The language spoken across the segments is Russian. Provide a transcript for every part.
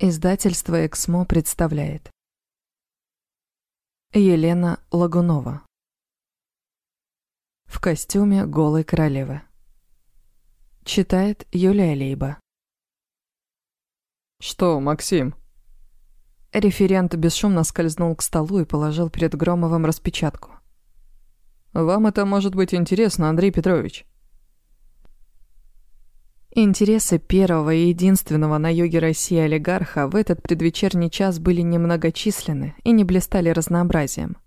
Издательство «Эксмо» представляет Елена Лагунова В костюме голой королевы Читает Юлия Лейба «Что, Максим?» Референт бесшумно скользнул к столу и положил перед Громовым распечатку. «Вам это может быть интересно, Андрей Петрович». Интересы первого и единственного на юге России олигарха в этот предвечерний час были немногочисленны и не блистали разнообразием.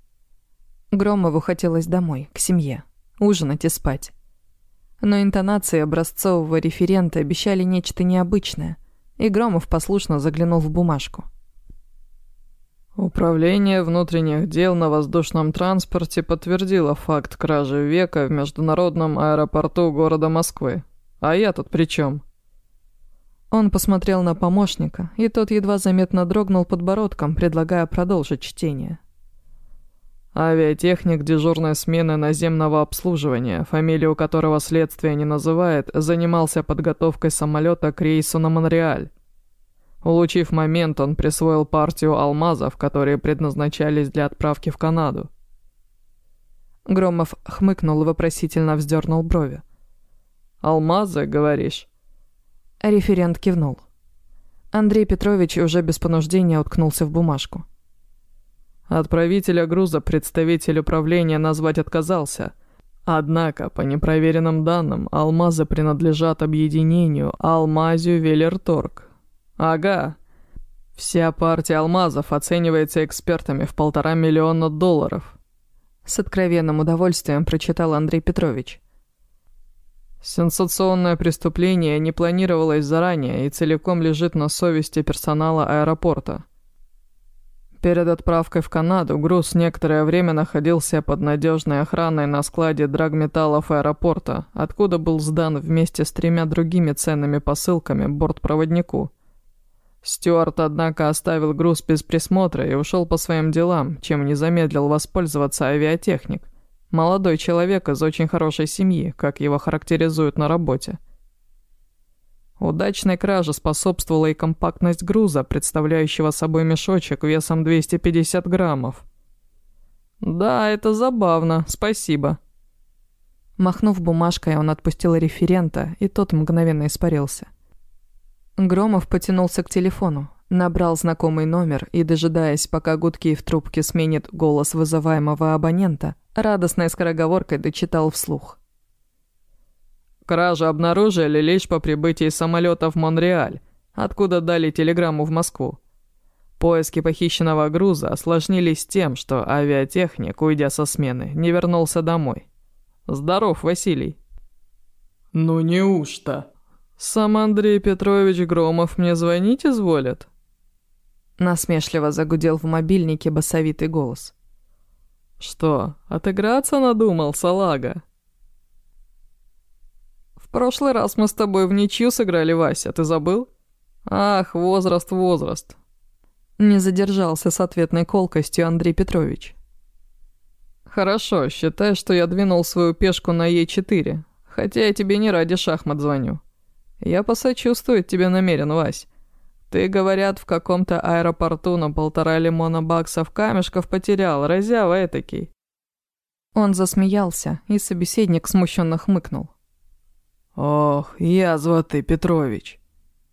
Громову хотелось домой, к семье, ужинать и спать. Но интонации образцового референта обещали нечто необычное, и Громов послушно заглянул в бумажку. Управление внутренних дел на воздушном транспорте подтвердило факт кражи века в международном аэропорту города Москвы. А я тут при чем? Он посмотрел на помощника, и тот едва заметно дрогнул подбородком, предлагая продолжить чтение. Авиатехник дежурной смены наземного обслуживания, фамилию которого следствие не называет, занимался подготовкой самолета к рейсу на Монреаль. Улучив момент, он присвоил партию алмазов, которые предназначались для отправки в Канаду. Громов хмыкнул и вопросительно вздернул брови. «Алмазы, говоришь?» Референт кивнул. Андрей Петрович уже без понуждения уткнулся в бумажку. Отправителя груза представитель управления назвать отказался. Однако, по непроверенным данным, алмазы принадлежат объединению Алмазию Велерторг. Ага. Вся партия алмазов оценивается экспертами в полтора миллиона долларов. С откровенным удовольствием прочитал Андрей Петрович. Сенсационное преступление не планировалось заранее и целиком лежит на совести персонала аэропорта. Перед отправкой в Канаду груз некоторое время находился под надежной охраной на складе драгметаллов аэропорта, откуда был сдан вместе с тремя другими ценными посылками бортпроводнику. Стюарт, однако, оставил груз без присмотра и ушел по своим делам, чем не замедлил воспользоваться авиатехник. Молодой человек из очень хорошей семьи, как его характеризуют на работе. Удачной краже способствовала и компактность груза, представляющего собой мешочек весом 250 граммов. «Да, это забавно, спасибо». Махнув бумажкой, он отпустил референта, и тот мгновенно испарился. Громов потянулся к телефону, набрал знакомый номер и, дожидаясь, пока гудки в трубке сменит голос вызываемого абонента, радостной скороговоркой дочитал вслух. Кражу обнаружили лишь по прибытии самолета в Монреаль, откуда дали телеграмму в Москву. Поиски похищенного груза осложнились тем, что авиатехник, уйдя со смены, не вернулся домой. Здоров, Василий. Ну неужто? Сам Андрей Петрович Громов мне звонить изволит? Насмешливо загудел в мобильнике басовитый голос. «Что, отыграться надумал, салага?» «В прошлый раз мы с тобой в ничью сыграли, Вася, ты забыл? Ах, возраст, возраст!» Не задержался с ответной колкостью Андрей Петрович. «Хорошо, считай, что я двинул свою пешку на Е4, хотя я тебе не ради шахмат звоню. Я посочувствовать тебе намерен, Вась. Ты, говорят, в каком-то аэропорту на полтора лимона баксов камешков потерял, разява этакий». Он засмеялся, и собеседник смущенно хмыкнул. «Ох, язва ты, Петрович.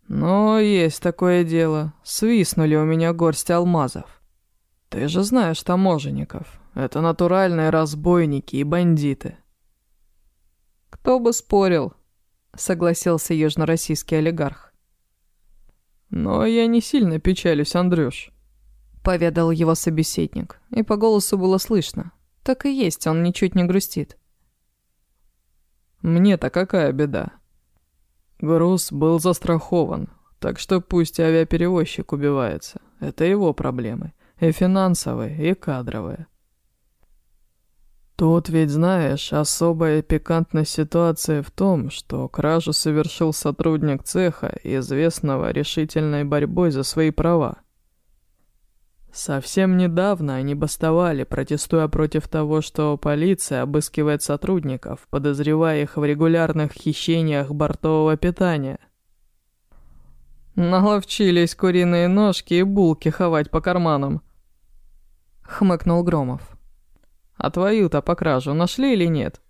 Но есть такое дело. Свистнули у меня горсть алмазов. Ты же знаешь таможенников. Это натуральные разбойники и бандиты». «Кто бы спорил», — согласился южнороссийский олигарх. «Но я не сильно печалюсь, Андрюш», — поведал его собеседник, и по голосу было слышно. Так и есть, он ничуть не грустит. «Мне-то какая беда?» Груз был застрахован, так что пусть авиаперевозчик убивается. Это его проблемы. И финансовые, и кадровые. Тут ведь, знаешь, особая пикантность ситуации в том, что кражу совершил сотрудник цеха, известного решительной борьбой за свои права. Совсем недавно они бастовали, протестуя против того, что полиция обыскивает сотрудников, подозревая их в регулярных хищениях бортового питания. Наловчились куриные ножки и булки ховать по карманам. Хмыкнул Громов. А твою-то по кражу нашли или нет?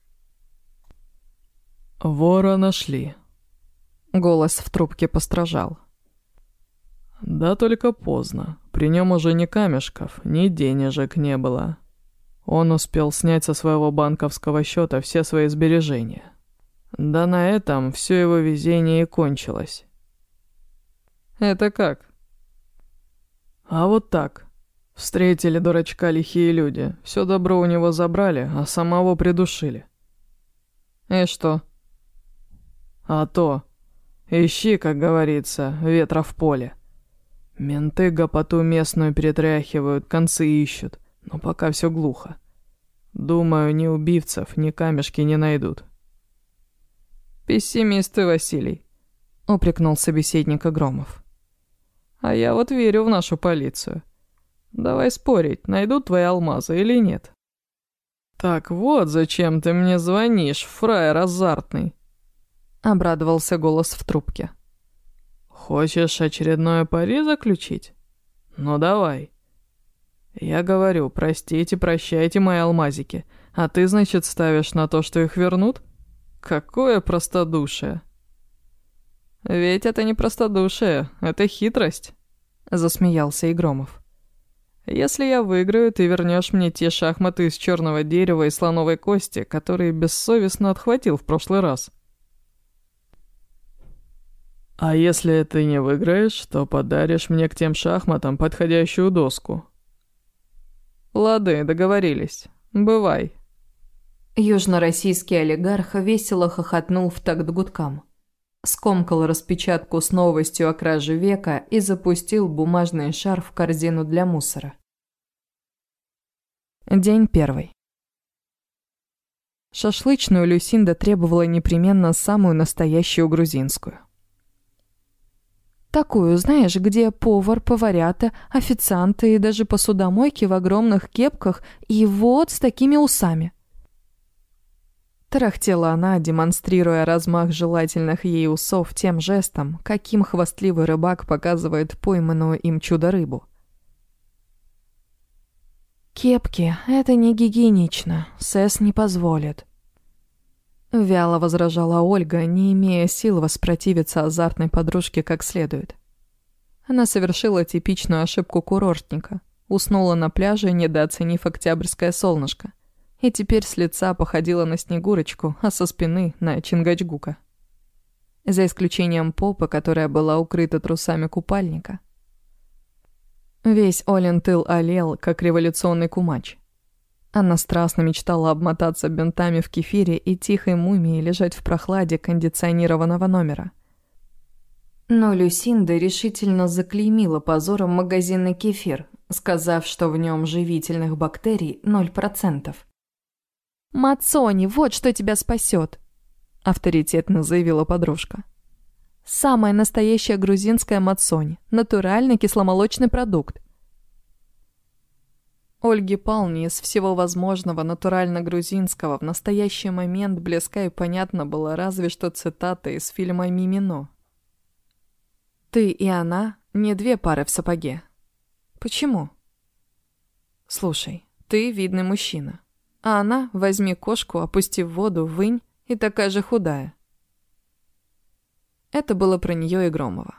Вора нашли. Голос в трубке постражал. Да только поздно. При нем уже ни камешков, ни денежек не было. Он успел снять со своего банковского счета все свои сбережения. Да на этом все его везение и кончилось. Это как? А вот так. Встретили дурачка лихие люди, все добро у него забрали, а самого придушили. И что? А то. Ищи, как говорится, ветра в поле. Менты гопоту местную перетряхивают, концы ищут, но пока все глухо. Думаю, ни убивцев, ни камешки не найдут. «Пессимист ты, Василий», — упрекнул собеседника Громов. «А я вот верю в нашу полицию. Давай спорить, найдут твои алмазы или нет». «Так вот, зачем ты мне звонишь, фраер азартный?» — обрадовался голос в трубке. «Хочешь очередное пари заключить? Ну давай». «Я говорю, простите, прощайте мои алмазики, а ты, значит, ставишь на то, что их вернут? Какое простодушие!» «Ведь это не простодушие, это хитрость», — засмеялся Игромов. «Если я выиграю, ты вернешь мне те шахматы из черного дерева и слоновой кости, которые бессовестно отхватил в прошлый раз». «А если ты не выиграешь, то подаришь мне к тем шахматам подходящую доску». «Лады, договорились. Бывай». Южно-российский олигарх весело хохотнул в такт гудкам. Скомкал распечатку с новостью о краже века и запустил бумажный шар в корзину для мусора. День первый. Шашлычную Люсинда требовала непременно самую настоящую грузинскую. Такую, знаешь, где повар, поварята, официанты и даже посудомойки в огромных кепках и вот с такими усами. Тарахтела она, демонстрируя размах желательных ей усов тем жестом, каким хвастливый рыбак показывает пойманную им чудо-рыбу. «Кепки — это не гигиенично, СЭС не позволит», Вяло возражала Ольга, не имея сил воспротивиться азартной подружке как следует. Она совершила типичную ошибку курортника. Уснула на пляже, недооценив октябрьское солнышко. И теперь с лица походила на Снегурочку, а со спины — на Чингачгука. За исключением попы, которая была укрыта трусами купальника. Весь Олен тыл олел, как революционный кумач. Она страстно мечтала обмотаться бинтами в кефире и тихой мумией лежать в прохладе кондиционированного номера. Но Люсинда решительно заклеймила позором магазинный кефир, сказав, что в нем живительных бактерий 0%. «Мацони, вот что тебя спасет!» – авторитетно заявила подружка. «Самая настоящая грузинская мацони, натуральный кисломолочный продукт. Ольге Пални из всего возможного натурально-грузинского в настоящий момент близка и понятно было разве что цитата из фильма «Мимино». «Ты и она не две пары в сапоге». «Почему?» «Слушай, ты видный мужчина, а она, возьми кошку, опусти в воду, вынь, и такая же худая». Это было про нее и Громова.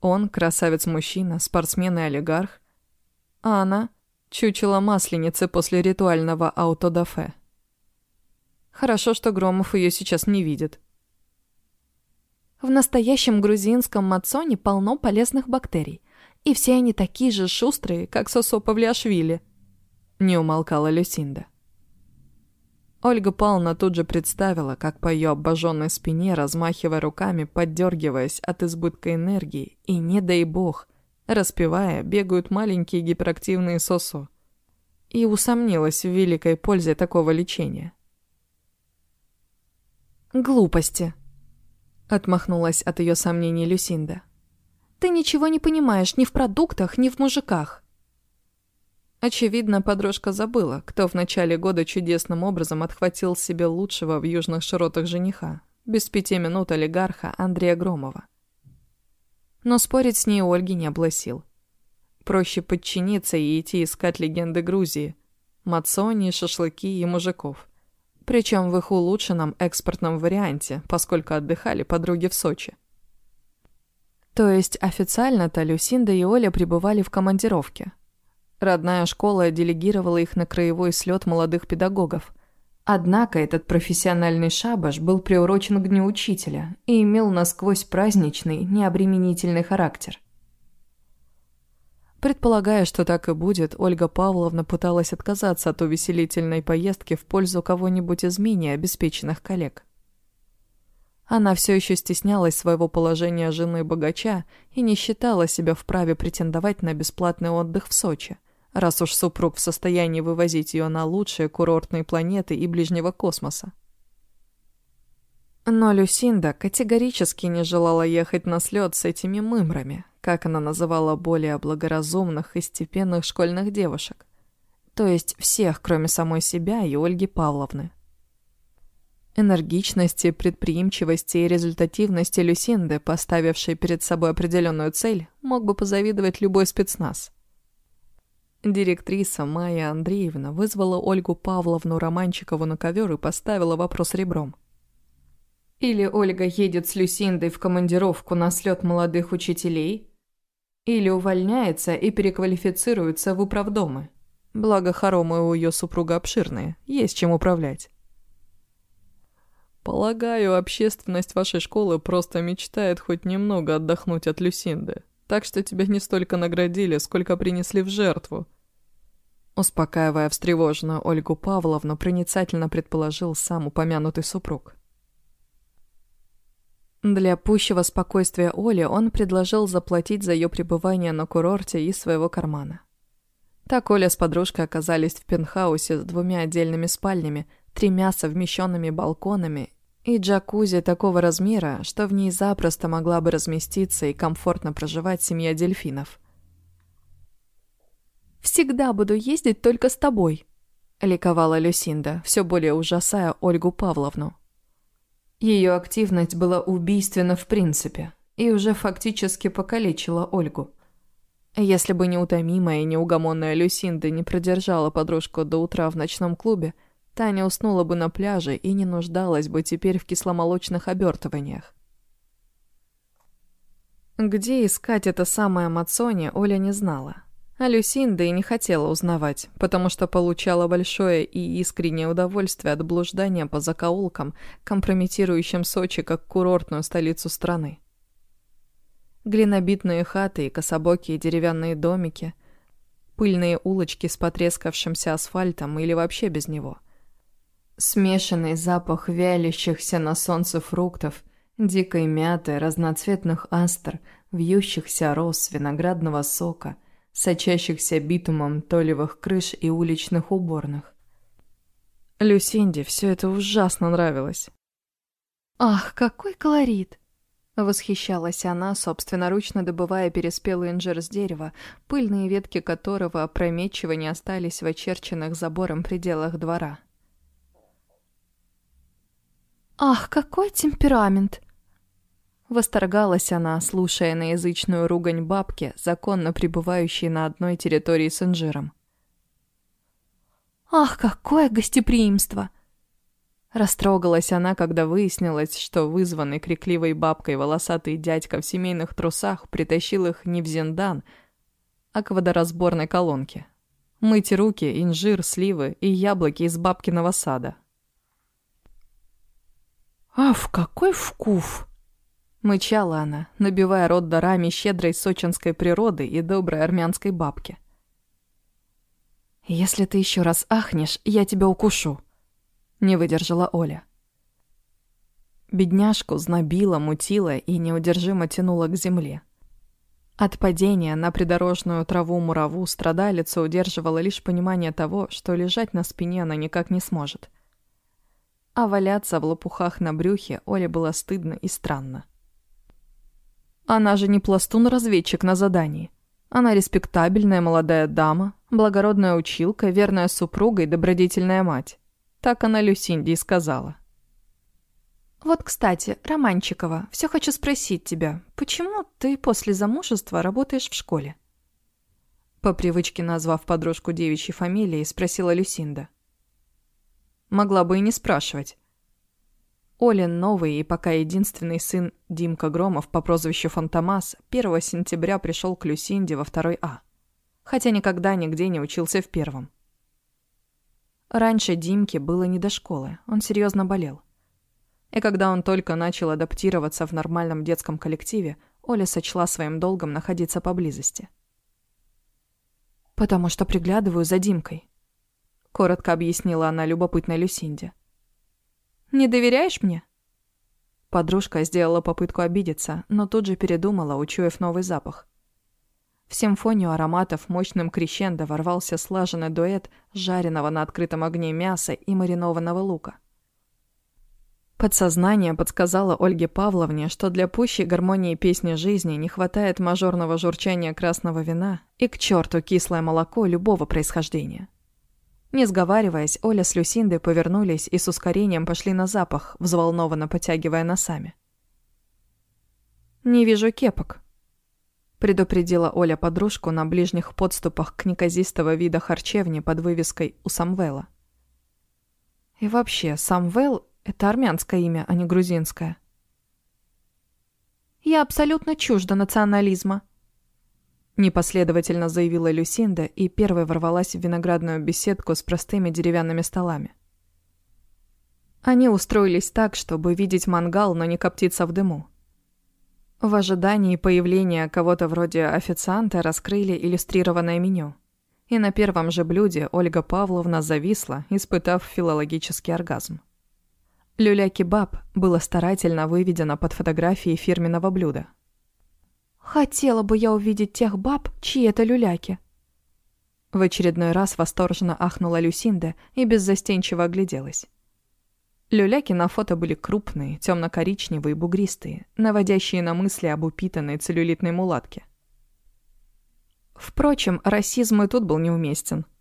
Он красавец-мужчина, спортсмен и олигарх, а она Чучело масленицы после ритуального аутодафе. Хорошо, что Громов ее сейчас не видит. В настоящем грузинском мацоне полно полезных бактерий, и все они такие же шустрые, как Сосо Павлиашвили. Не умолкала Люсинда. Ольга Павловна тут же представила, как по ее обожженной спине, размахивая руками, поддергиваясь от избытка энергии, и, не дай бог, Распевая, бегают маленькие гиперактивные сосо. И усомнилась в великой пользе такого лечения. «Глупости», — отмахнулась от ее сомнений Люсинда. «Ты ничего не понимаешь ни в продуктах, ни в мужиках». Очевидно, подружка забыла, кто в начале года чудесным образом отхватил себе лучшего в южных широтах жениха, без пяти минут олигарха Андрея Громова. Но спорить с ней Ольги не было сил. Проще подчиниться и идти искать легенды Грузии. Мацони, шашлыки и мужиков. Причем в их улучшенном экспортном варианте, поскольку отдыхали подруги в Сочи. То есть официально-то Люсинда и Оля пребывали в командировке. Родная школа делегировала их на краевой слет молодых педагогов. Однако этот профессиональный шабаш был приурочен к Дню Учителя и имел насквозь праздничный, необременительный характер. Предполагая, что так и будет, Ольга Павловна пыталась отказаться от увеселительной поездки в пользу кого-нибудь из менее обеспеченных коллег. Она все еще стеснялась своего положения жены богача и не считала себя вправе претендовать на бесплатный отдых в Сочи раз уж супруг в состоянии вывозить ее на лучшие курортные планеты и ближнего космоса. Но Люсинда категорически не желала ехать на слет с этими мымрами, как она называла более благоразумных и степенных школьных девушек. То есть всех, кроме самой себя и Ольги Павловны. Энергичности, предприимчивости и результативности Люсинды, поставившей перед собой определенную цель, мог бы позавидовать любой спецназ. Директриса Майя Андреевна вызвала Ольгу Павловну Романчикову на ковер и поставила вопрос ребром. Или Ольга едет с Люсиндой в командировку на слет молодых учителей, или увольняется и переквалифицируется в управдомы. Благо хоромы у ее супруга обширные, есть чем управлять. Полагаю, общественность вашей школы просто мечтает хоть немного отдохнуть от Люсинды. Так что тебя не столько наградили, сколько принесли в жертву. Успокаивая встревоженную Ольгу Павловну, проницательно предположил сам упомянутый супруг. Для пущего спокойствия Оли он предложил заплатить за ее пребывание на курорте из своего кармана. Так Оля с подружкой оказались в пентхаусе с двумя отдельными спальнями, тремя совмещенными балконами и джакузи такого размера, что в ней запросто могла бы разместиться и комфортно проживать семья дельфинов – Всегда буду ездить только с тобой», — ликовала Люсинда, все более ужасая Ольгу Павловну. Ее активность была убийственна в принципе и уже фактически покалечила Ольгу. Если бы неутомимая и неугомонная Люсинда не продержала подружку до утра в ночном клубе, Таня уснула бы на пляже и не нуждалась бы теперь в кисломолочных обертываниях. Где искать это самое Мацони, Оля не знала. А Люсинда и не хотела узнавать, потому что получала большое и искреннее удовольствие от блуждания по закоулкам, компрометирующим Сочи как курортную столицу страны. Глинобитные хаты и кособокие деревянные домики, пыльные улочки с потрескавшимся асфальтом или вообще без него. Смешанный запах вялящихся на солнце фруктов, дикой мяты, разноцветных астр, вьющихся роз, виноградного сока — сочащихся битумом толевых крыш и уличных уборных. Люсинде все это ужасно нравилось. «Ах, какой колорит!» Восхищалась она, собственноручно добывая переспелый инжир с дерева, пыльные ветки которого опрометчиво не остались в очерченных забором пределах двора. «Ах, какой темперамент!» Восторгалась она, слушая наязычную ругань бабки, законно пребывающей на одной территории с инжиром. «Ах, какое гостеприимство!» Растрогалась она, когда выяснилось, что вызванный крикливой бабкой волосатый дядька в семейных трусах притащил их не в Зиндан, а к водоразборной колонке. Мыть руки, инжир, сливы и яблоки из бабкиного сада. «Ав, какой вкус!» Мычала она, набивая рот дарами щедрой сочинской природы и доброй армянской бабки. «Если ты еще раз ахнешь, я тебя укушу», — не выдержала Оля. Бедняжку знобила, мутила и неудержимо тянула к земле. От падения на придорожную траву-мураву страдалица удерживала лишь понимание того, что лежать на спине она никак не сможет. А валяться в лопухах на брюхе Оле было стыдно и странно. Она же не пластун-разведчик на задании. Она респектабельная молодая дама, благородная училка, верная супруга и добродетельная мать. Так она Люсинди и сказала. Вот, кстати, Романчикова, все хочу спросить тебя, почему ты после замужества работаешь в школе?» По привычке назвав подружку девичьей фамилией, спросила Люсинда. Могла бы и не спрашивать. Олин новый и пока единственный сын Димка Громов по прозвищу Фантомас 1 сентября пришел к Люсинде во второй А, хотя никогда нигде не учился в первом. Раньше Димке было не до школы, он серьезно болел. И когда он только начал адаптироваться в нормальном детском коллективе, Оля сочла своим долгом находиться поблизости. «Потому что приглядываю за Димкой», — коротко объяснила она любопытной Люсинде. «Не доверяешь мне?» Подружка сделала попытку обидеться, но тут же передумала, учуяв новый запах. В симфонию ароматов мощным крещендо ворвался слаженный дуэт жареного на открытом огне мяса и маринованного лука. Подсознание подсказало Ольге Павловне, что для пущей гармонии песни жизни не хватает мажорного журчания красного вина и к черту кислое молоко любого происхождения. Не сговариваясь, Оля с Люсиндой повернулись и с ускорением пошли на запах, взволнованно потягивая носами. «Не вижу кепок», — предупредила Оля подружку на ближних подступах к неказистого вида харчевни под вывеской «У Самвела». «И вообще, Самвел это армянское имя, а не грузинское. «Я абсолютно чужда национализма», — непоследовательно заявила Люсинда и первой ворвалась в виноградную беседку с простыми деревянными столами. Они устроились так, чтобы видеть мангал, но не коптиться в дыму. В ожидании появления кого-то вроде официанта раскрыли иллюстрированное меню. И на первом же блюде Ольга Павловна зависла, испытав филологический оргазм. Люля-кебаб было старательно выведено под фотографией фирменного блюда. «Хотела бы я увидеть тех баб, чьи это люляки!» В очередной раз восторженно ахнула Люсинда и беззастенчиво огляделась. Люляки на фото были крупные, темно-коричневые, бугристые, наводящие на мысли об упитанной целлюлитной мулатке. Впрочем, расизм и тут был неуместен –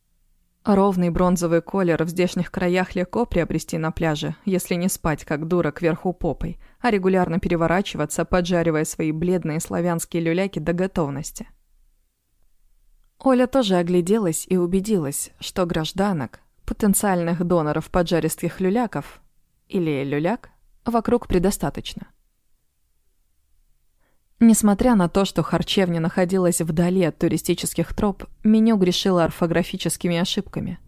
Ровный бронзовый колер в здешних краях легко приобрести на пляже, если не спать, как дура, кверху попой, а регулярно переворачиваться, поджаривая свои бледные славянские люляки до готовности. Оля тоже огляделась и убедилась, что гражданок, потенциальных доноров поджаристых люляков, или люляк, вокруг предостаточно. Несмотря на то, что харчевня находилась вдали от туристических троп, меню грешило орфографическими ошибками.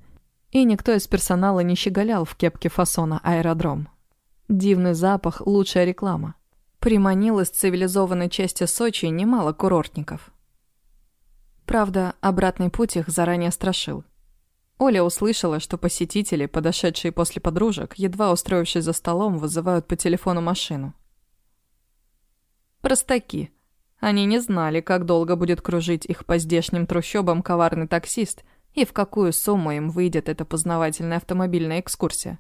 И никто из персонала не щеголял в кепке фасона «Аэродром». Дивный запах – лучшая реклама. Приманил из цивилизованной части Сочи немало курортников. Правда, обратный путь их заранее страшил. Оля услышала, что посетители, подошедшие после подружек, едва устроившись за столом, вызывают по телефону машину. Простаки. Они не знали, как долго будет кружить их по здешним трущобам коварный таксист и в какую сумму им выйдет эта познавательная автомобильная экскурсия.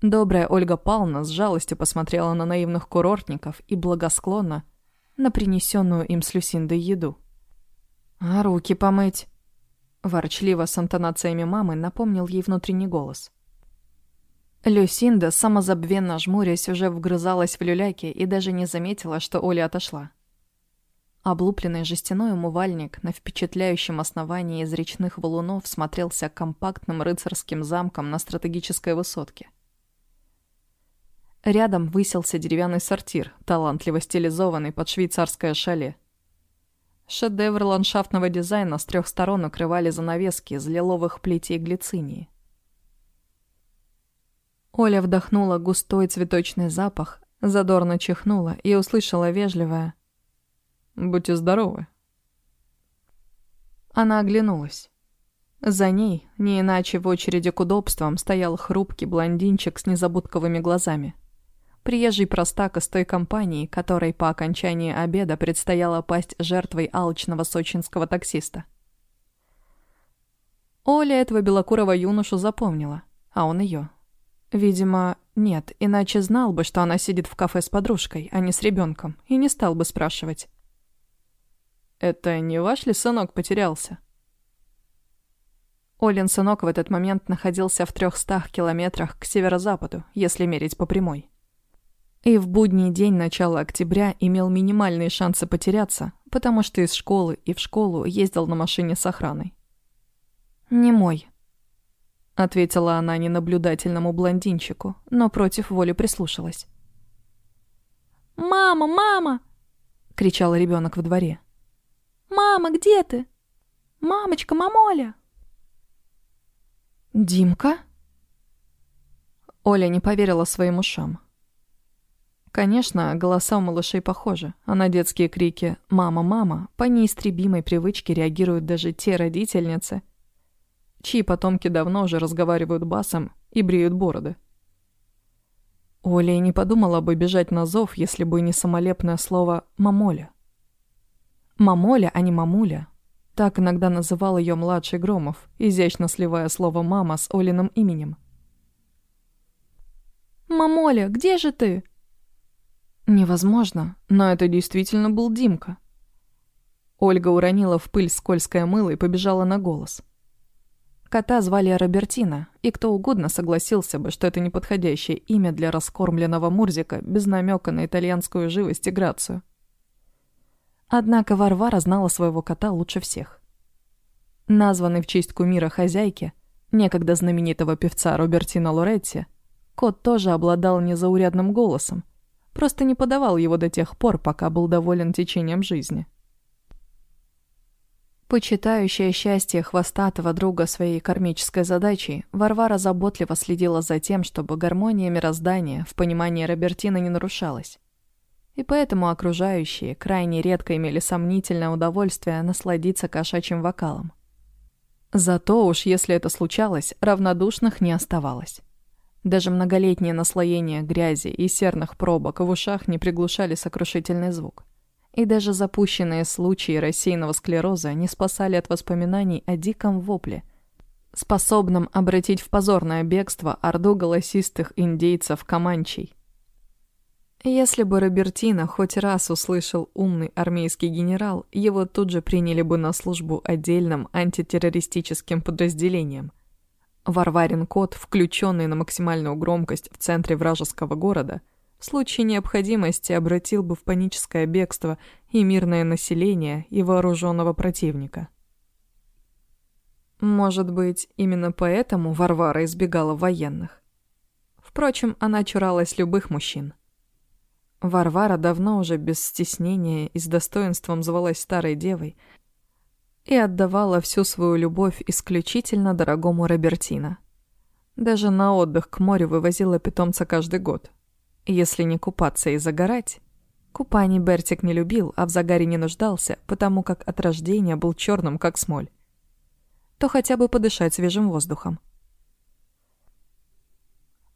Добрая Ольга Павловна с жалостью посмотрела на наивных курортников и благосклонно на принесенную им с Люсиндой еду. «А руки помыть?» Ворчливо с интонациями мамы напомнил ей внутренний голос. Люсинда, самозабвенно жмурясь, уже вгрызалась в люляки и даже не заметила, что Оля отошла. Облупленный жестяной умывальник на впечатляющем основании из речных валунов смотрелся компактным рыцарским замком на стратегической высотке. Рядом высился деревянный сортир, талантливо стилизованный под швейцарское шале. Шедевр ландшафтного дизайна с трех сторон укрывали занавески из лиловых плетей глицинии. Оля вдохнула густой цветочный запах, задорно чихнула и услышала вежливое «Будьте здоровы». Она оглянулась. За ней, не иначе в очереди к удобствам, стоял хрупкий блондинчик с незабудковыми глазами. Приезжий простак из той компании, которой по окончании обеда предстояло пасть жертвой алчного сочинского таксиста. Оля этого белокурого юношу запомнила, а он ее. Видимо, нет, иначе знал бы, что она сидит в кафе с подружкой, а не с ребенком, и не стал бы спрашивать. «Это не ваш ли сынок потерялся?» Олин сынок в этот момент находился в трехстах километрах к северо-западу, если мерить по прямой. И в будний день начала октября имел минимальные шансы потеряться, потому что из школы и в школу ездил на машине с охраной. «Не мой», — ответила она ненаблюдательному блондинчику, но против воли прислушалась. «Мама, мама!» — кричал ребенок в дворе. «Мама, где ты? Мамочка, мамоля!» «Димка?» Оля не поверила своим ушам. Конечно, голоса у малышей похожи, а на детские крики «мама, мама» по неистребимой привычке реагируют даже те родительницы, чьи потомки давно уже разговаривают басом и бреют бороды. Оля и не подумала бы бежать на зов, если бы не самолепное слово «мамоля». Мамоля, а не мамуля, так иногда называл ее младший Громов, изящно сливая слово «мама» с Олиным именем. «Мамоля, где же ты?» Невозможно, но это действительно был Димка. Ольга уронила в пыль скользкое мыло и побежала на голос. Кота звали Робертина, и кто угодно согласился бы, что это неподходящее имя для раскормленного Мурзика без намека на итальянскую живость и грацию. Однако Варвара знала своего кота лучше всех. Названный в честь кумира хозяйки, некогда знаменитого певца Робертино Лоретти, кот тоже обладал незаурядным голосом, просто не подавал его до тех пор, пока был доволен течением жизни. Почитающая счастье хвостатого друга своей кармической задачей, Варвара заботливо следила за тем, чтобы гармония мироздания в понимании Робертина не нарушалась и поэтому окружающие крайне редко имели сомнительное удовольствие насладиться кошачьим вокалом. Зато уж если это случалось, равнодушных не оставалось. Даже многолетнее наслоение грязи и серных пробок в ушах не приглушали сокрушительный звук. И даже запущенные случаи рассеянного склероза не спасали от воспоминаний о диком вопле, способном обратить в позорное бегство орду голосистых индейцев-команчей, если бы Робертино хоть раз услышал умный армейский генерал, его тут же приняли бы на службу отдельным антитеррористическим подразделением. Варварин код, включенный на максимальную громкость в центре вражеского города, в случае необходимости обратил бы в паническое бегство и мирное население, и вооруженного противника. Может быть, именно поэтому Варвара избегала военных. Впрочем, она чуралась любых мужчин. Варвара давно уже без стеснения и с достоинством звалась старой девой и отдавала всю свою любовь исключительно дорогому Робертино. Даже на отдых к морю вывозила питомца каждый год. Если не купаться и загорать... Купаний Бертик не любил, а в загаре не нуждался, потому как от рождения был черным, как смоль. То хотя бы подышать свежим воздухом.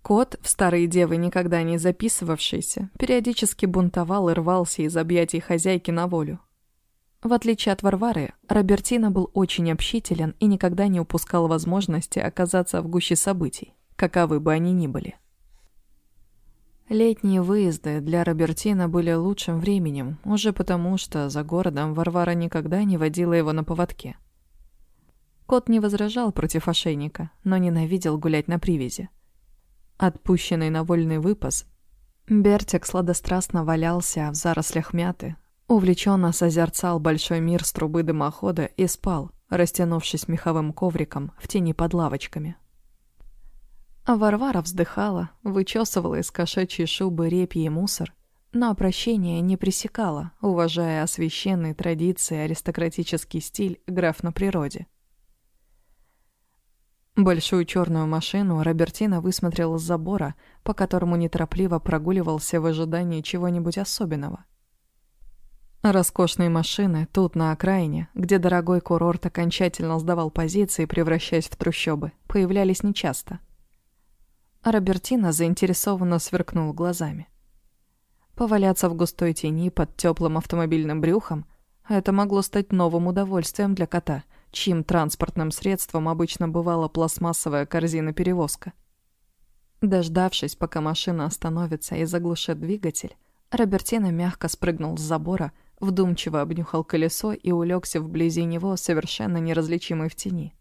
Кот, в старые девы никогда не записывавшийся, периодически бунтовал и рвался из объятий хозяйки на волю. В отличие от Варвары, Робертино был очень общителен и никогда не упускал возможности оказаться в гуще событий, каковы бы они ни были. Летние выезды для Робертино были лучшим временем, уже потому что за городом Варвара никогда не водила его на поводке. Кот не возражал против ошейника, но ненавидел гулять на привязи. Отпущенный на вольный выпас, Бертик сладострастно валялся в зарослях мяты, увлеченно созерцал большой мир с трубы дымохода и спал, растянувшись меховым ковриком в тени под лавочками. А Варвара вздыхала, вычесывала из кошачьей шубы репьи и мусор, но обращение не пресекала, уважая освященные традиции аристократический стиль граф на природе. Большую черную машину Робертина высмотрел с забора, по которому неторопливо прогуливался в ожидании чего-нибудь особенного. Роскошные машины тут, на окраине, где дорогой курорт окончательно сдавал позиции, превращаясь в трущобы, появлялись нечасто. Робертина заинтересованно сверкнул глазами. Поваляться в густой тени под теплым автомобильным брюхом — это могло стать новым удовольствием для кота — чьим транспортным средством обычно бывала пластмассовая корзина-перевозка. Дождавшись, пока машина остановится и заглушит двигатель, Робертино мягко спрыгнул с забора, вдумчиво обнюхал колесо и улегся вблизи него, совершенно неразличимый в тени.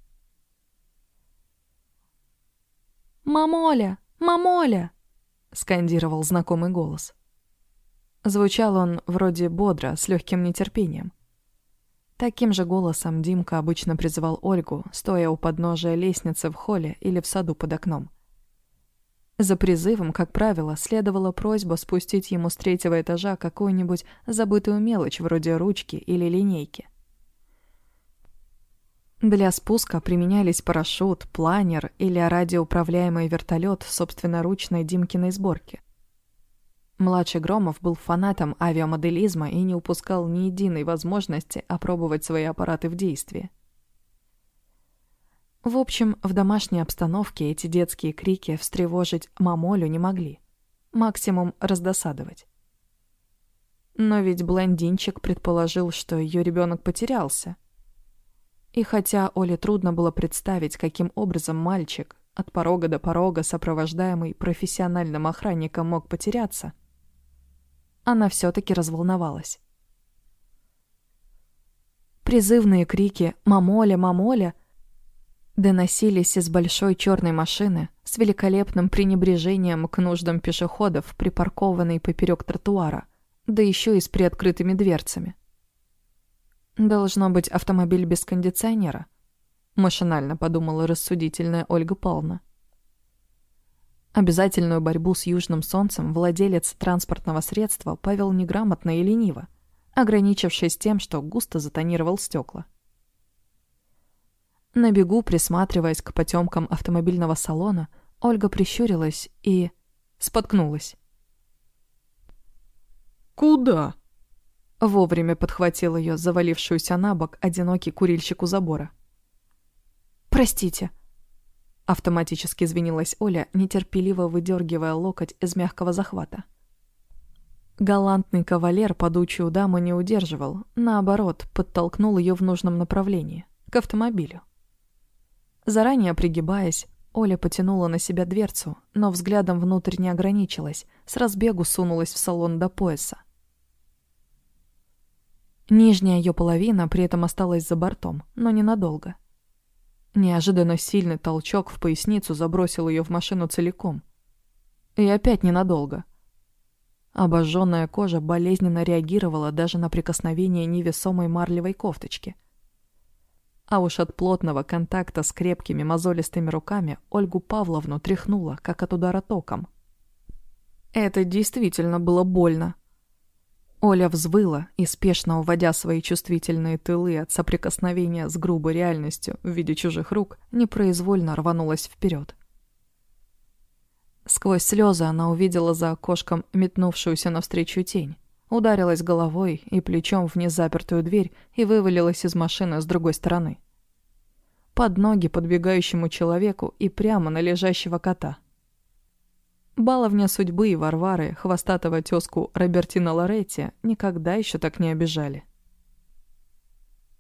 «Мамоля! Мамоля!» — скандировал знакомый голос. Звучал он вроде бодро, с легким нетерпением. Таким же голосом Димка обычно призывал Ольгу, стоя у подножия лестницы в холле или в саду под окном. За призывом, как правило, следовала просьба спустить ему с третьего этажа какую-нибудь забытую мелочь вроде ручки или линейки. Для спуска применялись парашют, планер или радиоуправляемый вертолет собственноручной Димкиной сборки. Младший Громов был фанатом авиамоделизма и не упускал ни единой возможности опробовать свои аппараты в действии. В общем, в домашней обстановке эти детские крики встревожить мамолю не могли. Максимум раздосадовать. Но ведь блондинчик предположил, что ее ребенок потерялся. И хотя Оле трудно было представить, каким образом мальчик, от порога до порога сопровождаемый профессиональным охранником, мог потеряться, она все-таки разволновалась. Призывные крики «Мамоля! Мамоля!» доносились из большой черной машины с великолепным пренебрежением к нуждам пешеходов, припаркованной поперек тротуара, да еще и с приоткрытыми дверцами. «Должно быть автомобиль без кондиционера», — машинально подумала рассудительная Ольга Павловна. Обязательную борьбу с южным солнцем владелец транспортного средства повел неграмотно и лениво, ограничившись тем, что густо затонировал стекла. На бегу, присматриваясь к потемкам автомобильного салона, Ольга прищурилась и... споткнулась. «Куда?» Вовремя подхватил ее, завалившуюся на бок, одинокий курильщик у забора. «Простите», Автоматически извинилась Оля, нетерпеливо выдергивая локоть из мягкого захвата. Галантный кавалер подучую даму не удерживал, наоборот, подтолкнул ее в нужном направлении, к автомобилю. Заранее пригибаясь, Оля потянула на себя дверцу, но взглядом внутрь не ограничилась, с разбегу сунулась в салон до пояса. Нижняя ее половина при этом осталась за бортом, но ненадолго. Неожиданно сильный толчок в поясницу забросил ее в машину целиком. И опять ненадолго. Обожженная кожа болезненно реагировала даже на прикосновение невесомой марлевой кофточки. А уж от плотного контакта с крепкими мозолистыми руками Ольгу Павловну тряхнуло, как от удара током. Это действительно было больно. Оля взвыла и, спешно уводя свои чувствительные тылы от соприкосновения с грубой реальностью в виде чужих рук, непроизвольно рванулась вперед. Сквозь слезы она увидела за окошком метнувшуюся навстречу тень, ударилась головой и плечом в незапертую дверь и вывалилась из машины с другой стороны. Под ноги подбегающему человеку и прямо на лежащего кота — Баловня судьбы и Варвары, хвостатого тезку Робертина Лоретти, никогда еще так не обижали.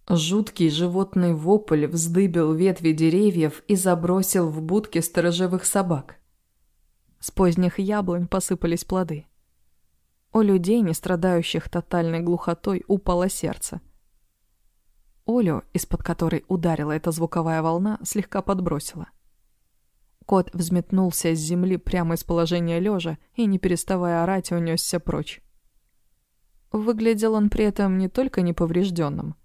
Жуткий животный вопль вздыбил ветви деревьев и забросил в будки сторожевых собак. С поздних яблонь посыпались плоды. У людей, не страдающих тотальной глухотой, упало сердце. Олю, из-под которой ударила эта звуковая волна, слегка подбросила – Кот взметнулся с земли прямо из положения лежа и, не переставая орать, унесся прочь. Выглядел он при этом не только неповрежденным,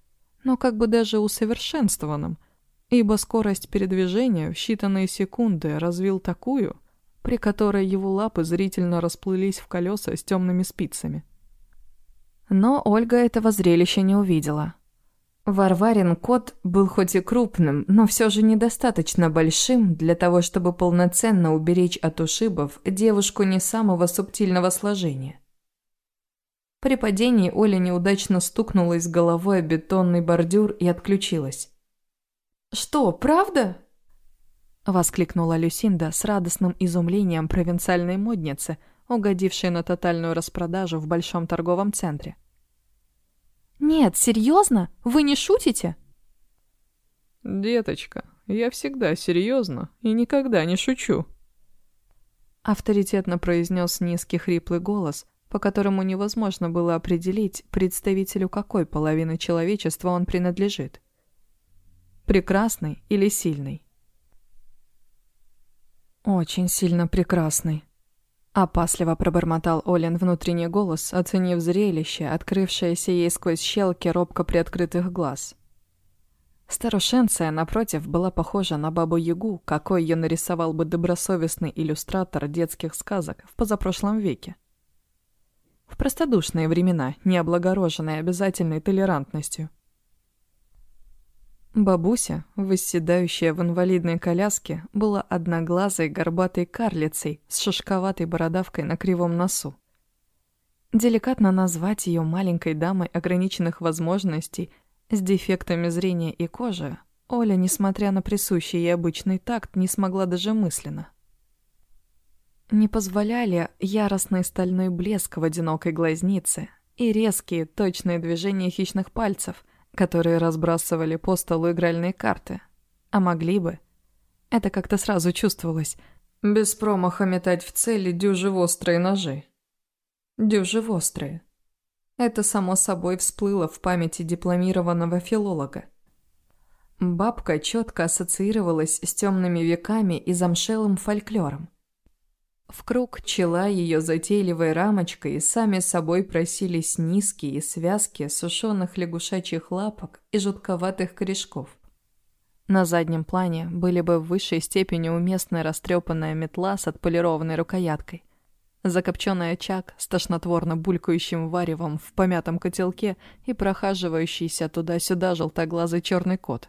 но как бы даже усовершенствованным, ибо скорость передвижения в считанные секунды развил такую, при которой его лапы зрительно расплылись в колеса с темными спицами. Но Ольга этого зрелища не увидела. Варварин кот был хоть и крупным, но все же недостаточно большим для того, чтобы полноценно уберечь от ушибов девушку не самого субтильного сложения. При падении Оля неудачно стукнулась головой о бетонный бордюр и отключилась. «Что, правда?» – воскликнула Люсинда с радостным изумлением провинциальной модницы, угодившей на тотальную распродажу в большом торговом центре. «Нет, серьезно? Вы не шутите?» «Деточка, я всегда серьезно и никогда не шучу», авторитетно произнес низкий хриплый голос, по которому невозможно было определить, представителю какой половины человечества он принадлежит. Прекрасный или сильный. Очень сильно прекрасный. Опасливо пробормотал Олен внутренний голос, оценив зрелище, открывшееся ей сквозь щелки робко приоткрытых глаз. Старушенция, напротив, была похожа на бабу-ягу, какой ее нарисовал бы добросовестный иллюстратор детских сказок в позапрошлом веке. В простодушные времена, не облагороженные обязательной толерантностью. Бабуся, восседающая в инвалидной коляске, была одноглазой горбатой карлицей с шишковатой бородавкой на кривом носу. Деликатно назвать ее маленькой дамой ограниченных возможностей с дефектами зрения и кожи Оля, несмотря на присущий ей обычный такт, не смогла даже мысленно. Не позволяли яростный стальной блеск в одинокой глазнице и резкие, точные движения хищных пальцев, которые разбрасывали по столу игральные карты. А могли бы. Это как-то сразу чувствовалось. Без промаха метать в цели дюжи острые ножи. Дюжи. Это само собой всплыло в памяти дипломированного филолога. Бабка четко ассоциировалась с темными веками и замшелым фольклором. В круг чела ее затейливой рамочкой сами собой просились низкие связки сушеных лягушачьих лапок и жутковатых корешков. На заднем плане были бы в высшей степени уместная растрепанная метла с отполированной рукояткой – закопченный очаг с тошнотворно булькающим варевом в помятом котелке и прохаживающийся туда-сюда желтоглазый черный кот.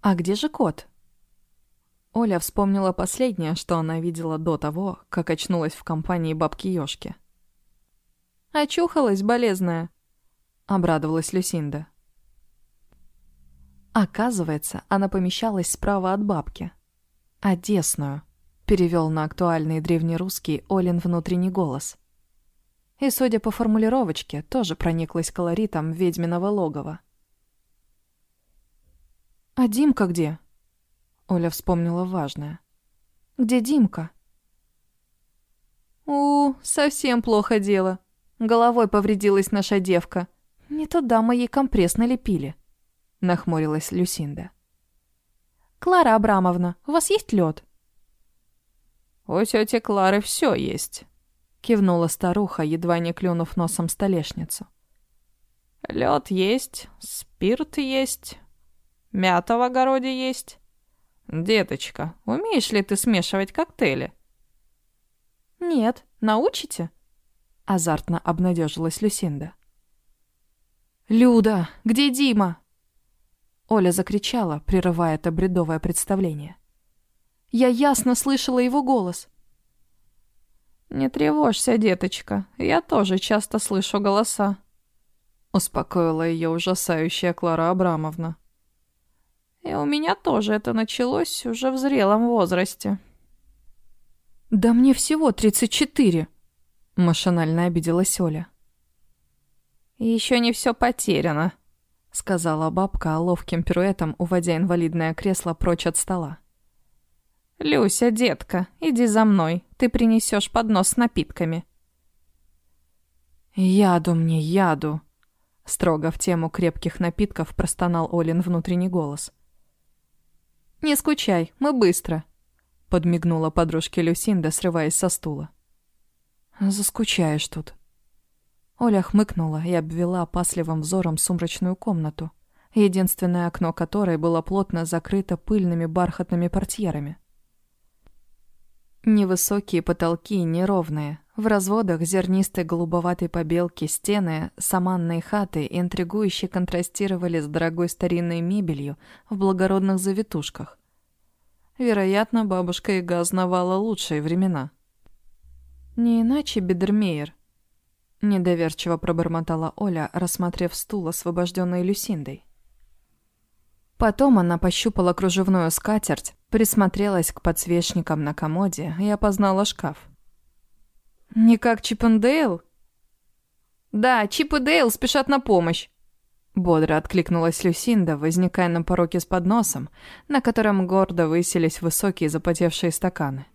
«А где же кот?» Оля вспомнила последнее, что она видела до того, как очнулась в компании бабки-ёшки. «Очухалась, болезная!» — обрадовалась Люсинда. Оказывается, она помещалась справа от бабки. Одесную — перевел на актуальный древнерусский Олин внутренний голос. И, судя по формулировочке, тоже прониклась колоритом ведьминого логова. «А Димка где?» Оля вспомнила важное. «Где Димка?» «У, совсем плохо дело. Головой повредилась наша девка. Не туда мы ей компресс налепили», — нахмурилась Люсинда. «Клара Абрамовна, у вас есть лед? «У тети Клары все есть», — кивнула старуха, едва не клюнув носом столешницу. «Лед есть, спирт есть, мята в огороде есть. Деточка, умеешь ли ты смешивать коктейли?» «Нет, научите?» — азартно обнадежилась Люсинда. «Люда, где Дима?» Оля закричала, прерывая это бредовое представление. Я ясно слышала его голос. «Не тревожься, деточка, я тоже часто слышу голоса», — успокоила ее ужасающая Клара Абрамовна. «И у меня тоже это началось уже в зрелом возрасте». «Да мне всего тридцать четыре», — машинально обиделась Оля. «Еще не все потеряно», — сказала бабка ловким пируэтом, уводя инвалидное кресло прочь от стола. «Люся, детка, иди за мной, ты принесешь поднос с напитками». «Яду мне, яду!» Строго в тему крепких напитков простонал Олин внутренний голос. «Не скучай, мы быстро», — подмигнула подружке Люсинда, срываясь со стула. «Заскучаешь тут». Оля хмыкнула и обвела опасливым взором сумрачную комнату, единственное окно которой было плотно закрыто пыльными бархатными портьерами. Невысокие потолки неровные. В разводах зернистой голубоватой побелки стены саманной хаты интригующе контрастировали с дорогой старинной мебелью в благородных завитушках. Вероятно, бабушка Ига знавала лучшие времена. «Не иначе Бедермейер», — недоверчиво пробормотала Оля, рассмотрев стул, освобожденный Люсиндой. Потом она пощупала кружевную скатерть, присмотрелась к подсвечникам на комоде и опознала шкаф. «Не как Чиппендейл?» «Да, Чип и Дейл спешат на помощь!» Бодро откликнулась Люсинда, возникая на пороге с подносом, на котором гордо высились высокие запотевшие стаканы.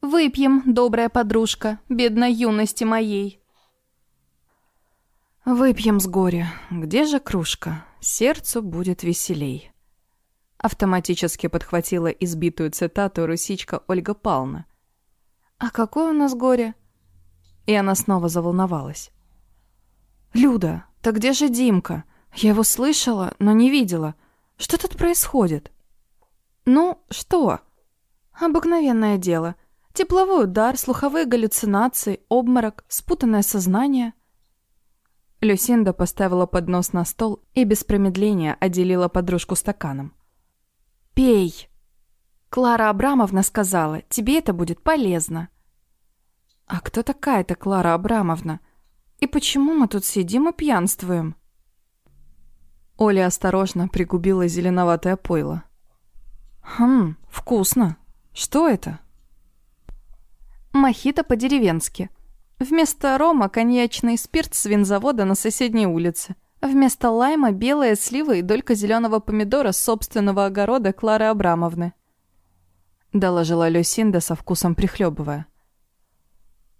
«Выпьем, добрая подружка, бедной юности моей!» «Выпьем с горя. Где же кружка? Сердцу будет веселей». Автоматически подхватила избитую цитату русичка Ольга Павловна. «А какое у нас горе?» И она снова заволновалась. «Люда, так где же Димка? Я его слышала, но не видела. Что тут происходит?» «Ну, что?» «Обыкновенное дело. Тепловой удар, слуховые галлюцинации, обморок, спутанное сознание». Люсинда поставила поднос на стол и без промедления отделила подружку стаканом. «Пей!» Клара Абрамовна сказала, тебе это будет полезно. А кто такая-то Клара Абрамовна? И почему мы тут сидим и пьянствуем? Оля осторожно пригубила зеленоватое пойло. Хм, вкусно. Что это? Мохито по-деревенски. Вместо рома коньячный спирт с винзавода на соседней улице. Вместо лайма белая слива и долька зеленого помидора с собственного огорода Клары Абрамовны. Доложила Люсинда со вкусом прихлебывая.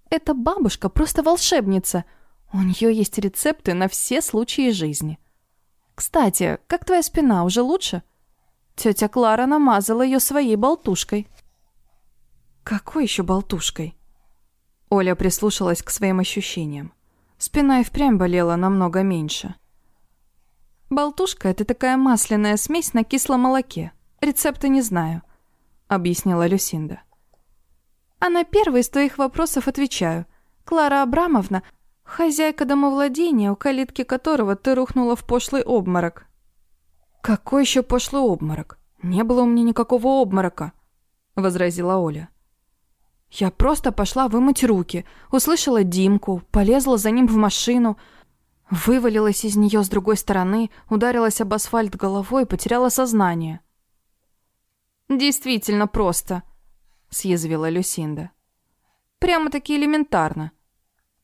Эта бабушка просто волшебница. У нее есть рецепты на все случаи жизни. Кстати, как твоя спина, уже лучше? Тетя Клара намазала ее своей болтушкой. Какой еще болтушкой? Оля прислушалась к своим ощущениям. Спина и впрямь болела намного меньше. «Болтушка — это такая масляная смесь на кислом молоке. Рецепта не знаю», — объяснила Люсинда. А на первый из твоих вопросов отвечаю. Клара Абрамовна — хозяйка домовладения, у калитки которого ты рухнула в пошлый обморок. Какой еще пошлый обморок? Не было у меня никакого обморока, — возразила Оля. Я просто пошла вымыть руки, услышала Димку, полезла за ним в машину, вывалилась из нее с другой стороны, ударилась об асфальт головой и потеряла сознание. Действительно просто — съязвила Люсинда. «Прямо-таки элементарно.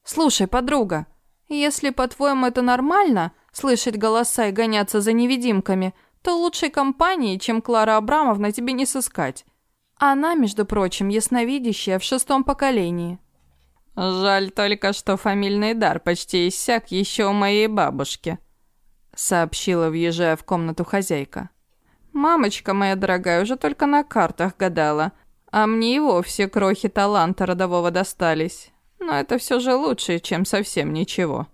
Слушай, подруга, если, по-твоему, это нормально, слышать голоса и гоняться за невидимками, то лучшей компании, чем Клара Абрамовна, тебе не сыскать. Она, между прочим, ясновидящая в шестом поколении». «Жаль только, что фамильный дар почти иссяк еще у моей бабушки», сообщила, въезжая в комнату хозяйка. «Мамочка моя дорогая уже только на картах гадала, а мне и вовсе крохи таланта родового достались. Но это все же лучше, чем совсем ничего.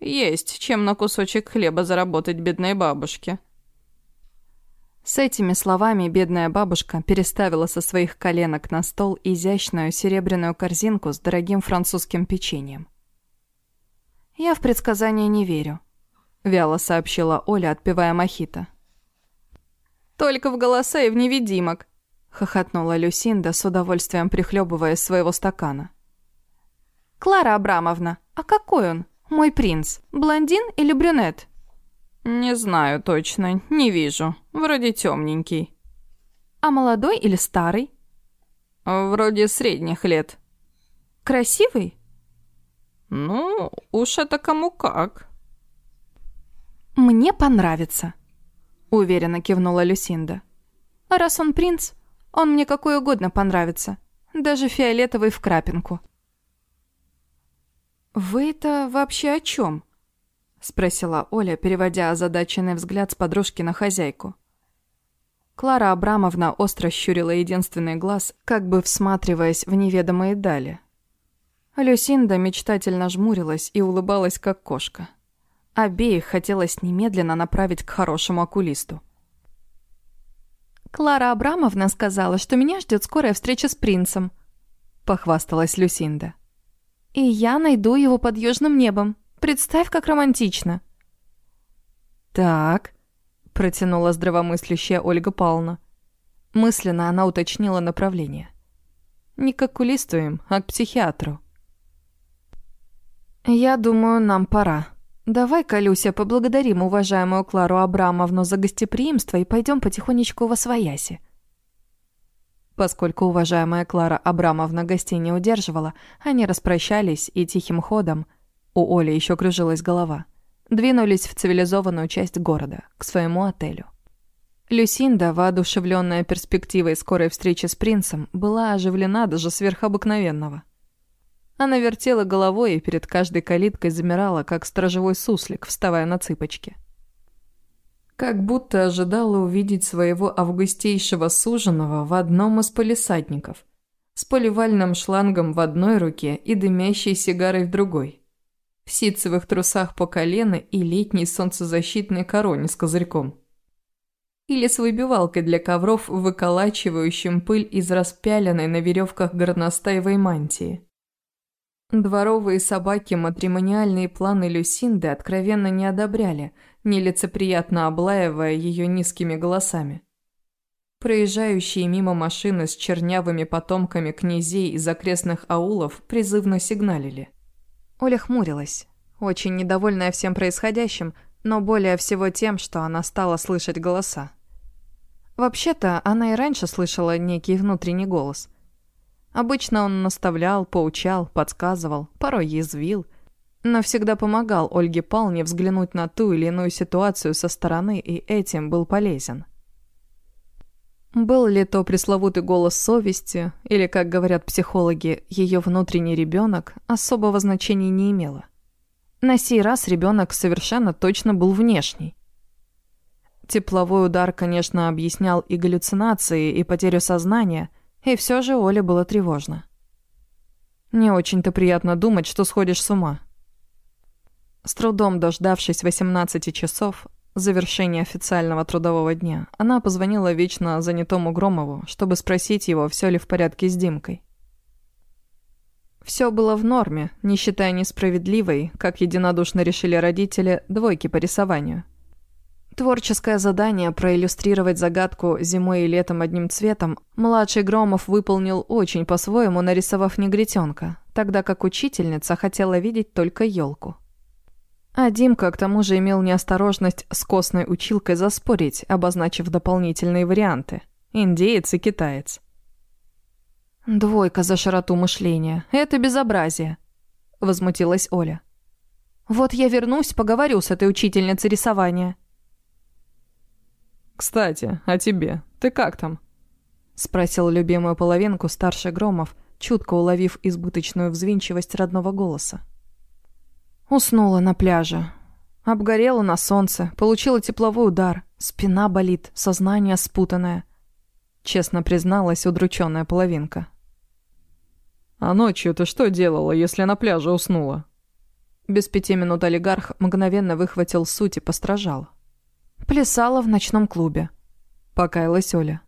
Есть чем на кусочек хлеба заработать бедной бабушке. С этими словами бедная бабушка переставила со своих коленок на стол изящную серебряную корзинку с дорогим французским печеньем. «Я в предсказания не верю», — вяло сообщила Оля, отпивая мохито. «Только в голоса и в невидимок», — хохотнула Люсинда, с удовольствием прихлебывая своего стакана. «Клара Абрамовна, а какой он? Мой принц. Блондин или брюнет?» «Не знаю точно, не вижу. Вроде темненький». «А молодой или старый?» «Вроде средних лет». «Красивый?» «Ну, уж это кому как». «Мне понравится», — уверенно кивнула Люсинда. «А раз он принц, он мне какой угодно понравится. Даже фиолетовый в крапинку. «Вы это вообще о чем?» — спросила Оля, переводя озадаченный взгляд с подружки на хозяйку. Клара Абрамовна остро щурила единственный глаз, как бы всматриваясь в неведомые дали. Люсинда мечтательно жмурилась и улыбалась, как кошка. Обеих хотелось немедленно направить к хорошему окулисту. «Клара Абрамовна сказала, что меня ждет скорая встреча с принцем», — похвасталась Люсинда. «И я найду его под южным небом. Представь, как романтично». «Так», — протянула здравомыслящая Ольга Павловна. Мысленно она уточнила направление. «Не к окулисту им, а к психиатру». «Я думаю, нам пора», «Давай-ка, Люся, поблагодарим уважаемую Клару Абрамовну за гостеприимство и пойдем потихонечку во свояси». Поскольку уважаемая Клара Абрамовна гостей не удерживала, они распрощались и тихим ходом, у Оли еще кружилась голова, двинулись в цивилизованную часть города, к своему отелю. Люсинда, воодушевленная перспективой скорой встречи с принцем, была оживлена даже сверхобыкновенного. Она вертела головой и перед каждой калиткой замирала, как сторожевой суслик, вставая на цыпочки. Как будто ожидала увидеть своего августейшего суженого в одном из полисадников, с поливальным шлангом в одной руке и дымящей сигарой в другой. В ситцевых трусах по колено и летней солнцезащитной короне с козырьком. Или с выбивалкой для ковров, выколачивающим пыль из распяленной на веревках горностаевой мантии. Дворовые собаки матримониальные планы Люсинды откровенно не одобряли, нелицеприятно облаивая ее низкими голосами. Проезжающие мимо машины с чернявыми потомками князей из окрестных аулов призывно сигналили. Оля хмурилась, очень недовольная всем происходящим, но более всего тем, что она стала слышать голоса. Вообще-то, она и раньше слышала некий внутренний голос. Обычно он наставлял, поучал, подсказывал, порой язвил, но всегда помогал Ольге Палне взглянуть на ту или иную ситуацию со стороны и этим был полезен. Был ли то пресловутый голос совести, или, как говорят психологи, ее внутренний ребенок, особого значения не имело. На сей раз ребенок совершенно точно был внешний. Тепловой удар, конечно, объяснял и галлюцинации, и потерю сознания, и все же Оле было тревожно. Не очень-то приятно думать, что сходишь с ума. С трудом дождавшись 18 часов, завершения официального трудового дня, она позвонила вечно занятому Громову, чтобы спросить его, все ли в порядке с Димкой. Все было в норме, не считая несправедливой, как единодушно решили родители, двойки по рисованию – Творческое задание проиллюстрировать загадку зимой и летом одним цветом младший Громов выполнил очень по-своему, нарисовав негритенка, тогда как учительница хотела видеть только елку. А Димка к тому же имел неосторожность с костной училкой заспорить, обозначив дополнительные варианты – индеец и китаец. «Двойка за широту мышления. Это безобразие», – возмутилась Оля. «Вот я вернусь, поговорю с этой учительницей рисования». «Кстати, о тебе. Ты как там?» Спросил любимую половинку старший Громов, чутко уловив избыточную взвинчивость родного голоса. Уснула на пляже. Обгорела на солнце, получила тепловой удар. Спина болит, сознание спутанное. Честно призналась удрученная половинка. «А ночью ты что делала, если на пляже уснула?» Без пяти минут олигарх мгновенно выхватил суть и постражал. Плясала в ночном клубе. Покаялась Оля.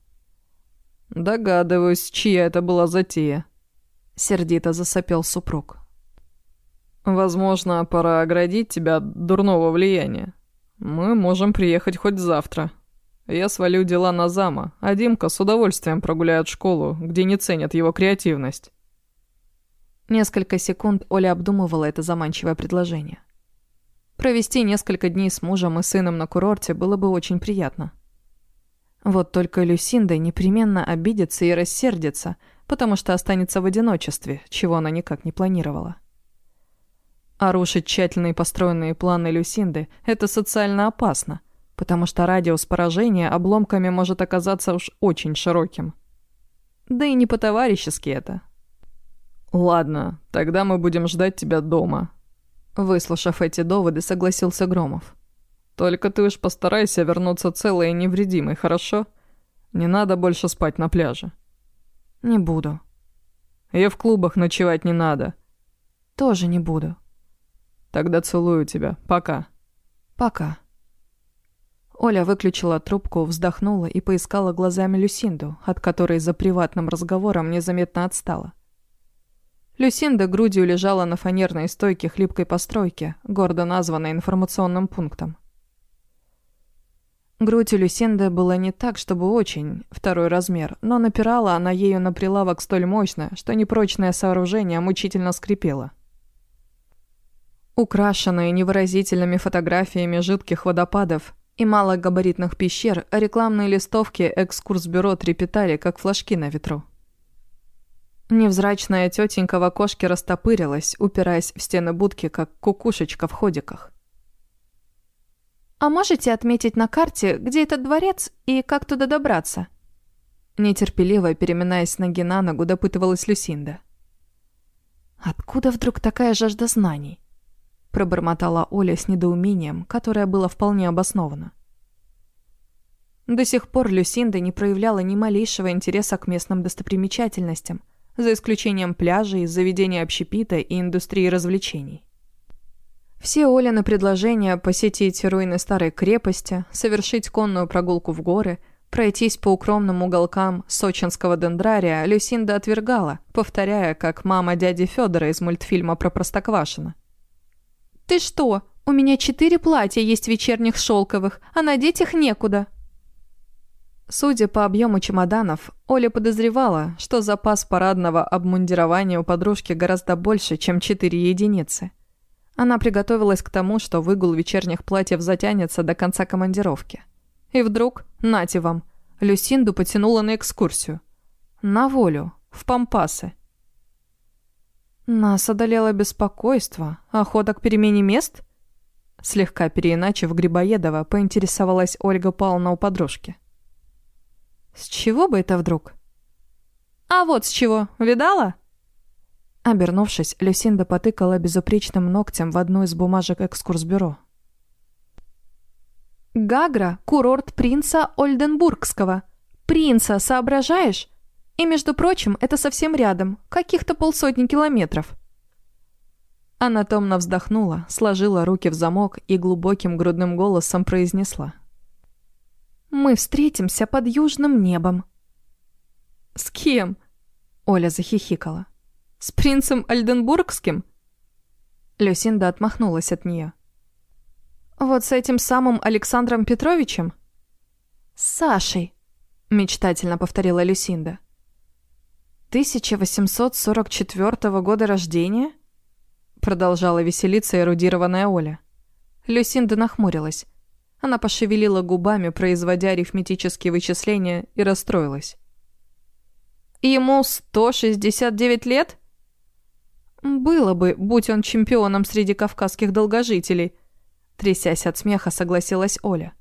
Догадываюсь, чья это была затея. Сердито засопел супруг. Возможно, пора оградить тебя от дурного влияния. Мы можем приехать хоть завтра. Я свалю дела на зама, а Димка с удовольствием прогуляет школу, где не ценят его креативность. Несколько секунд Оля обдумывала это заманчивое предложение. Провести несколько дней с мужем и сыном на курорте было бы очень приятно. Вот только Люсинда непременно обидится и рассердится, потому что останется в одиночестве, чего она никак не планировала. А рушить тщательно построенные планы Люсинды – это социально опасно, потому что радиус поражения обломками может оказаться уж очень широким. Да и не по-товарищески это. «Ладно, тогда мы будем ждать тебя дома», Выслушав эти доводы, согласился Громов. «Только ты уж постарайся вернуться целой и невредимой, хорошо? Не надо больше спать на пляже». «Не буду». «И в клубах ночевать не надо». «Тоже не буду». «Тогда целую тебя. Пока». «Пока». Оля выключила трубку, вздохнула и поискала глазами Люсинду, от которой за приватным разговором незаметно отстала. Люсинда грудью лежала на фанерной стойке хлипкой постройки, гордо названной информационным пунктом. Грудь у Люсинды была не так, чтобы очень, второй размер, но напирала она ею на прилавок столь мощно, что непрочное сооружение мучительно скрипело. Украшенные невыразительными фотографиями жидких водопадов и малогабаритных пещер, рекламные листовки экскурсбюро трепетали, как флажки на ветру. Невзрачная тетенька в окошке растопырилась, упираясь в стены будки, как кукушечка в ходиках. «А можете отметить на карте, где этот дворец и как туда добраться?» Нетерпеливо, переминаясь ноги на ногу, допытывалась Люсинда. «Откуда вдруг такая жажда знаний?» Пробормотала Оля с недоумением, которое было вполне обосновано. До сих пор Люсинда не проявляла ни малейшего интереса к местным достопримечательностям, за исключением пляжей, заведений общепита и индустрии развлечений. Все Олины предложения посетить руины старой крепости, совершить конную прогулку в горы, пройтись по укромным уголкам сочинского дендрария Люсинда отвергала, повторяя, как мама дяди Федора из мультфильма про Простоквашино. «Ты что? У меня четыре платья есть вечерних шелковых, а надеть их некуда». Судя по объему чемоданов, Оля подозревала, что запас парадного обмундирования у подружки гораздо больше, чем четыре единицы – она приготовилась к тому, что выгул вечерних платьев затянется до конца командировки. И вдруг, нате вам, Люсинду потянула на экскурсию. На волю, в Пампасы. Нас одолело беспокойство, охота к перемене мест? Слегка переиначив Грибоедова, поинтересовалась Ольга Павловна у подружки. С чего бы это вдруг? А вот с чего, видала? Обернувшись, Люсинда потыкала безупречным ногтем в одну из бумажек экскурсбюро. «Гагра — курорт принца Ольденбургского. Принца, соображаешь? И, между прочим, это совсем рядом, каких-то полсотни километров». Она томно вздохнула, сложила руки в замок и глубоким грудным голосом произнесла. «Мы встретимся под южным небом». «С кем?» — Оля захихикала. С принцем Альденбургским?» Люсинда отмахнулась от нее. «Вот с этим самым Александром Петровичем?» «С Сашей», — мечтательно повторила Люсинда. «1844 года рождения?» Продолжала веселиться эрудированная Оля. Люсинда нахмурилась. Она пошевелила губами, производя арифметические вычисления, и расстроилась. «Ему 169 лет?» «Было бы, будь он чемпионом среди кавказских долгожителей», трясясь от смеха, согласилась Оля.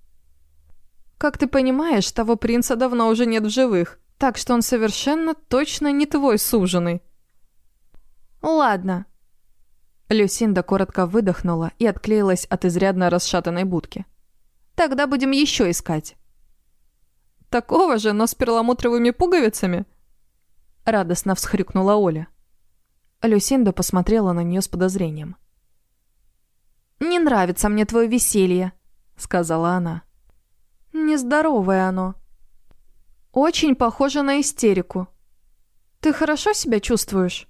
«Как ты понимаешь, того принца давно уже нет в живых, так что он совершенно точно не твой суженый». «Ладно». Люсинда коротко выдохнула и отклеилась от изрядно расшатанной будки. «Тогда будем еще искать». «Такого же, но с перламутровыми пуговицами?» Радостно всхрюкнула Оля. Люсинда посмотрела на нее с подозрением. «Не нравится мне твое веселье», — сказала она. «Нездоровое оно. Очень похоже на истерику. Ты хорошо себя чувствуешь?»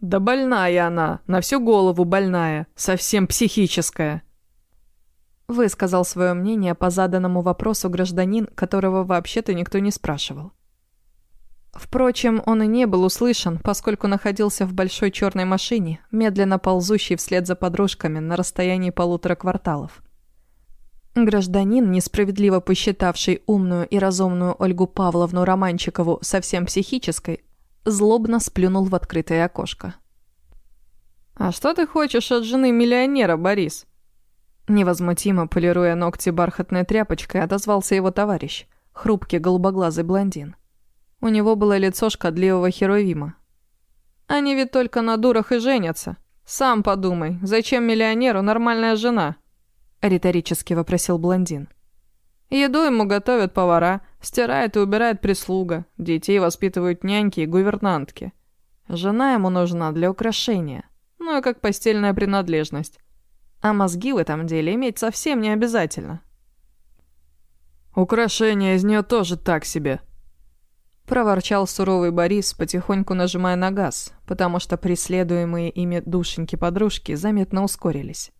«Да больная она, на всю голову больная, совсем психическая», Высказал свое мнение по заданному вопросу гражданин, которого вообще-то никто не спрашивал. Впрочем, он и не был услышан, поскольку находился в большой черной машине, медленно ползущей вслед за подружками на расстоянии полутора кварталов. Гражданин, несправедливо посчитавший умную и разумную Ольгу Павловну Романчикову совсем психической, злобно сплюнул в открытое окошко. «А что ты хочешь от жены миллионера, Борис?» Невозмутимо полируя ногти бархатной тряпочкой, отозвался его товарищ, хрупкий голубоглазый блондин. У него было лицо шкодливого херовима. «Они ведь только на дурах и женятся. Сам подумай, зачем миллионеру нормальная жена?» Риторически вопросил блондин. «Еду ему готовят повара, стирает и убирает прислуга, детей воспитывают няньки и гувернантки. Жена ему нужна для украшения, ну и как постельная принадлежность. А мозги в этом деле иметь совсем не обязательно. «Украшение из нее тоже так себе», — проворчал суровый Борис, потихоньку нажимая на газ, потому что преследуемые ими душеньки-подружки заметно ускорились.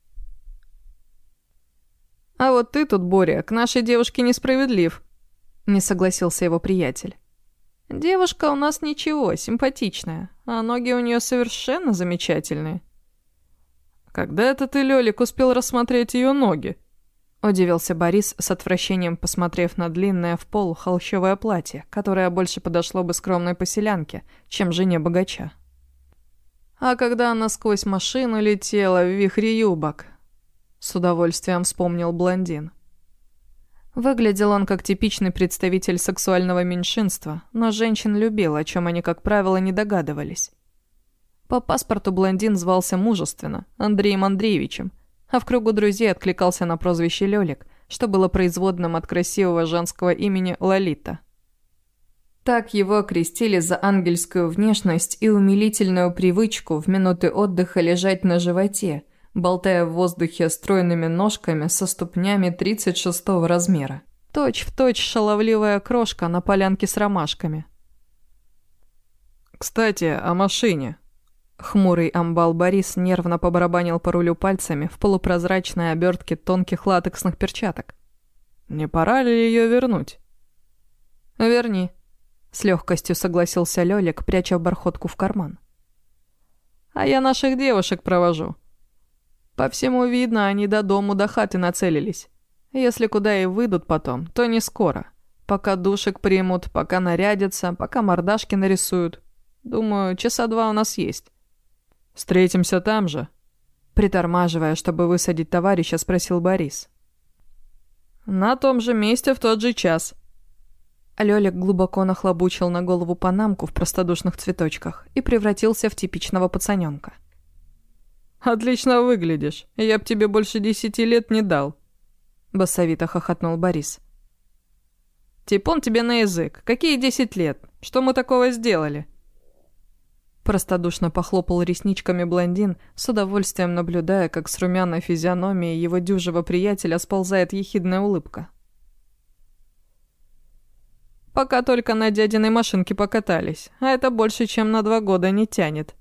«А вот ты тут, Боря, к нашей девушке несправедлив», — не согласился его приятель. «Девушка у нас ничего, симпатичная, а ноги у нее совершенно замечательные». «Когда это ты, Лёлик, успел рассмотреть ее ноги?» Удивился Борис с отвращением, посмотрев на длинное в пол холщовое платье, которое больше подошло бы скромной поселянке, чем жене богача. А когда она сквозь машину летела в вихре юбок, с удовольствием вспомнил блондин. Выглядел он как типичный представитель сексуального меньшинства, но женщин любил, о чем они, как правило, не догадывались. По паспорту блондин звался мужественно, Андреем Андреевичем, а в кругу друзей откликался на прозвище Лёлик, что было производным от красивого женского имени Лолита. Так его окрестили за ангельскую внешность и умилительную привычку в минуты отдыха лежать на животе, болтая в воздухе стройными ножками со ступнями 36 размера. Точь в точь шаловливая крошка на полянке с ромашками. «Кстати, о машине», Хмурый амбал Борис нервно побарабанил по рулю пальцами в полупрозрачной обертке тонких латексных перчаток. «Не пора ли ее вернуть?» «Верни», — с легкостью согласился Лёлик, пряча бархотку в карман. «А я наших девушек провожу. По всему видно, они до дому, до хаты нацелились. Если куда и выйдут потом, то не скоро. Пока душек примут, пока нарядятся, пока мордашки нарисуют. Думаю, часа два у нас есть». «Встретимся там же?» Притормаживая, чтобы высадить товарища, спросил Борис. «На том же месте в тот же час». Лёлик глубоко нахлобучил на голову панамку в простодушных цветочках и превратился в типичного пацанёнка. «Отлично выглядишь. Я б тебе больше десяти лет не дал», — басовито хохотнул Борис. «Типон тебе на язык. Какие десять лет? Что мы такого сделали?» Простодушно похлопал ресничками блондин, с удовольствием наблюдая, как с румяной физиономией его дюжего приятеля сползает ехидная улыбка. «Пока только на дядиной машинке покатались, а это больше, чем на два года не тянет».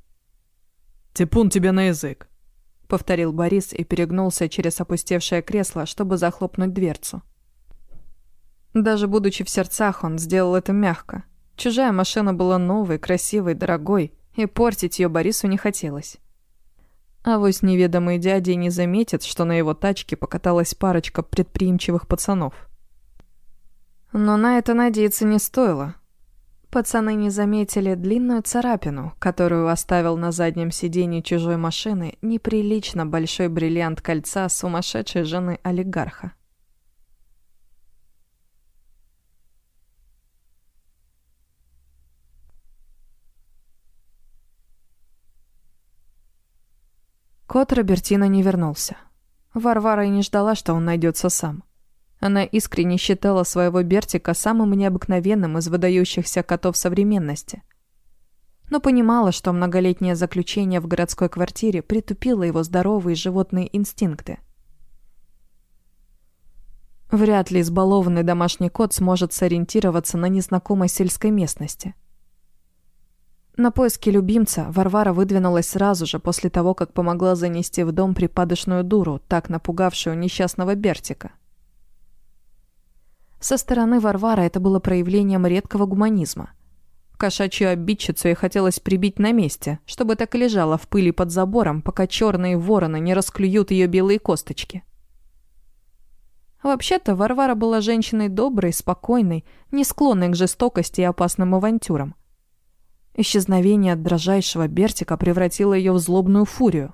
«Типун тебе на язык», — повторил Борис и перегнулся через опустевшее кресло, чтобы захлопнуть дверцу. Даже будучи в сердцах, он сделал это мягко. Чужая машина была новой, красивой, дорогой, и портить ее Борису не хотелось. А вось неведомый дядя не заметит, что на его тачке покаталась парочка предприимчивых пацанов. Но на это надеяться не стоило. Пацаны не заметили длинную царапину, которую оставил на заднем сиденье чужой машины неприлично большой бриллиант кольца сумасшедшей жены олигарха. Кот Робертино не вернулся. Варвара и не ждала, что он найдется сам. Она искренне считала своего Бертика самым необыкновенным из выдающихся котов современности. Но понимала, что многолетнее заключение в городской квартире притупило его здоровые животные инстинкты. Вряд ли избалованный домашний кот сможет сориентироваться на незнакомой сельской местности – на поиски любимца Варвара выдвинулась сразу же после того, как помогла занести в дом припадочную дуру, так напугавшую несчастного Бертика. Со стороны Варвара это было проявлением редкого гуманизма. Кошачью обидчицу ей хотелось прибить на месте, чтобы так и лежала в пыли под забором, пока черные вороны не расклюют ее белые косточки. Вообще-то Варвара была женщиной доброй, спокойной, не склонной к жестокости и опасным авантюрам. Исчезновение от дрожайшего Бертика превратило ее в злобную фурию.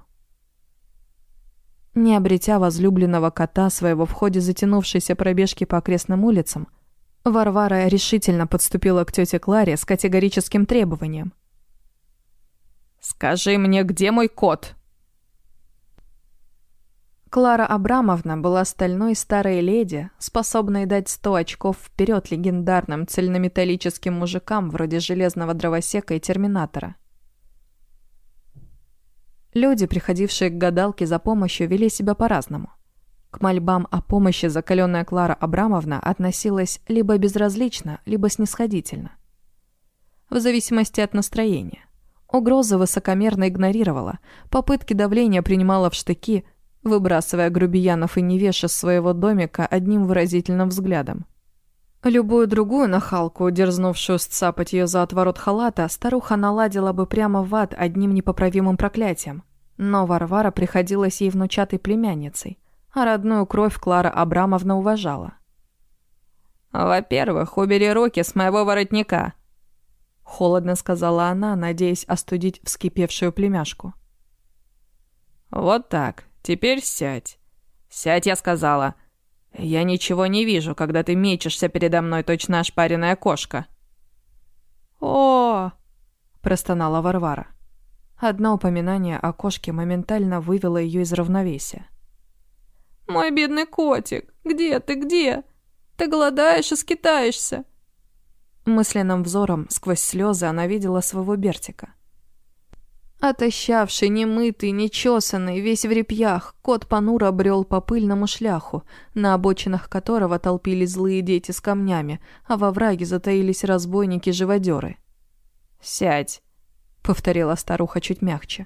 Не обретя возлюбленного кота своего в ходе затянувшейся пробежки по окрестным улицам, Варвара решительно подступила к тете Кларе с категорическим требованием. «Скажи мне, где мой кот?» Клара Абрамовна была стальной старой леди, способной дать сто очков вперед легендарным цельнометаллическим мужикам вроде Железного Дровосека и Терминатора. Люди, приходившие к гадалке за помощью, вели себя по-разному. К мольбам о помощи закаленная Клара Абрамовна относилась либо безразлично, либо снисходительно. В зависимости от настроения. Угрозы высокомерно игнорировала, попытки давления принимала в штыки – выбрасывая грубиянов и невеж из своего домика одним выразительным взглядом. Любую другую нахалку, дерзнувшую сцапать ее за отворот халата, старуха наладила бы прямо в ад одним непоправимым проклятием. Но Варвара приходилась ей внучатой племянницей, а родную кровь Клара Абрамовна уважала. «Во-первых, убери руки с моего воротника», — холодно сказала она, надеясь остудить вскипевшую племяшку. «Вот так. Теперь сядь. Сядь, я сказала. Я ничего не вижу, когда ты мечешься передо мной, точно ошпаренная кошка. О, простонала Варвара. Одно упоминание о кошке моментально вывело ее из равновесия. «Мой бедный котик, где ты, где? Ты голодаешь и скитаешься?» Мысленным взором сквозь слезы она видела своего Бертика. Отощавший, немытый, нечесанный, весь в репьях, кот понуро брел по пыльному шляху, на обочинах которого толпились злые дети с камнями, а во враге затаились разбойники-живодеры. «Сядь!» — повторила старуха чуть мягче.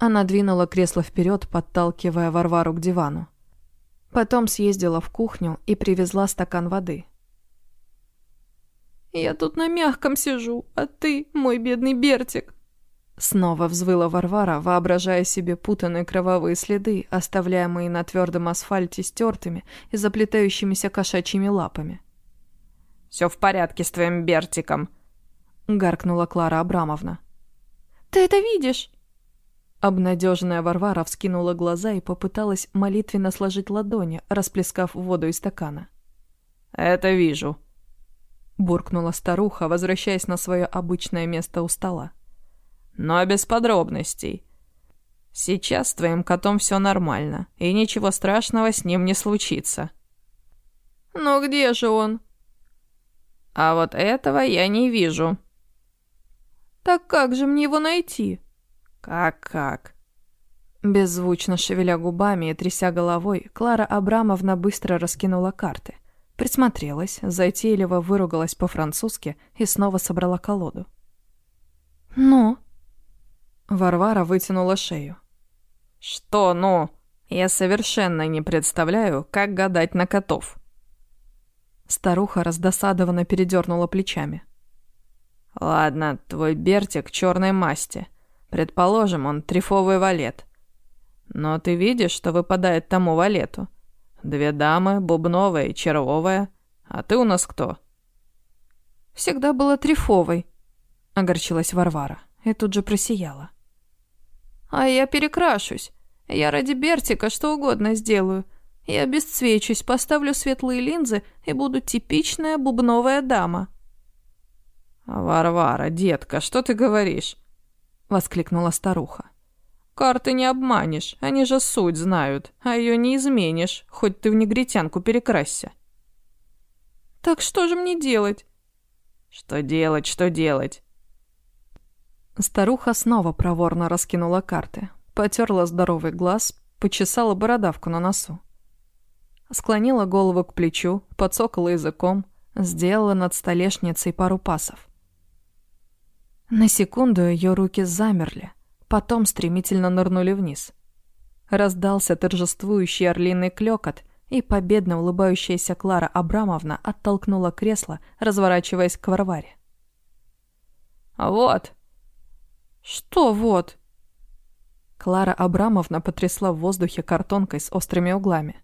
Она двинула кресло вперед, подталкивая Варвару к дивану. Потом съездила в кухню и привезла стакан воды. «Я тут на мягком сижу, а ты, мой бедный Бертик!» Снова взвыла Варвара, воображая себе путанные кровавые следы, оставляемые на твердом асфальте стертыми и заплетающимися кошачьими лапами. «Все в порядке с твоим Бертиком», гаркнула Клара Абрамовна. «Ты это видишь?» Обнадеженная Варвара вскинула глаза и попыталась молитвенно сложить ладони, расплескав воду из стакана. «Это вижу», — буркнула старуха, возвращаясь на свое обычное место у стола. «Но без подробностей. Сейчас с твоим котом все нормально, и ничего страшного с ним не случится». «Но где же он?» «А вот этого я не вижу», так как же мне его найти? Как-как? Беззвучно шевеля губами и тряся головой, Клара Абрамовна быстро раскинула карты. Присмотрелась, затейливо выругалась по-французски и снова собрала колоду. «Ну?» Варвара вытянула шею. «Что «ну»? Я совершенно не представляю, как гадать на котов». Старуха раздосадованно передернула плечами. Ладно, твой Бертик черной масти. Предположим, он трифовый валет. Но ты видишь, что выпадает тому валету? Две дамы, бубновая и червовая. А ты у нас кто? Всегда была трифовой, огорчилась Варвара и тут же просияла. А я перекрашусь. Я ради Бертика что угодно сделаю. Я обесцвечусь, поставлю светлые линзы и буду типичная бубновая дама. «Варвара, детка, что ты говоришь?» — воскликнула старуха. «Карты не обманешь, они же суть знают, а ее не изменишь, хоть ты в негритянку перекрасься». «Так что же мне делать?» «Что делать, что делать?» Старуха снова проворно раскинула карты, потерла здоровый глаз, почесала бородавку на носу. Склонила голову к плечу, подсокала языком, сделала над столешницей пару пасов. На секунду ее руки замерли, потом стремительно нырнули вниз. Раздался торжествующий орлиный клёкот, и победно улыбающаяся Клара Абрамовна оттолкнула кресло, разворачиваясь к Варваре. «Вот!» «Что вот?» Клара Абрамовна потрясла в воздухе картонкой с острыми углами.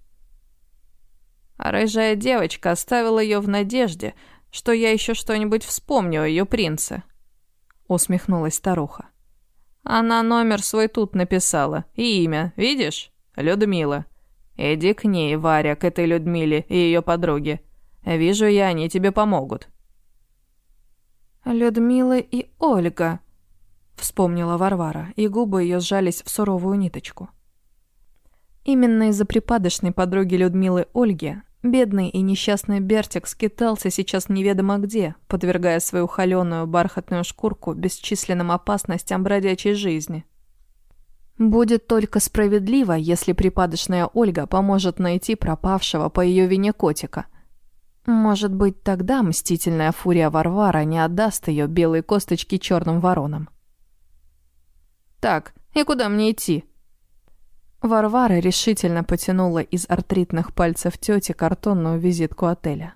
«Рыжая девочка оставила ее в надежде, что я еще что-нибудь вспомню о ее принце», усмехнулась старуха. Она номер свой тут написала. И имя, видишь? Людмила. Иди к ней, Варя, к этой Людмиле и ее подруге. Вижу я, они тебе помогут. Людмила и Ольга, вспомнила Варвара, и губы ее сжались в суровую ниточку. Именно из-за припадочной подруги Людмилы Ольги Бедный и несчастный Бертик скитался сейчас неведомо где, подвергая свою холеную бархатную шкурку бесчисленным опасностям бродячей жизни. Будет только справедливо, если припадочная Ольга поможет найти пропавшего по ее вине котика. Может быть, тогда мстительная фурия Варвара не отдаст ее белые косточки черным воронам. «Так, и куда мне идти?» Варвара решительно потянула из артритных пальцев тети картонную визитку отеля.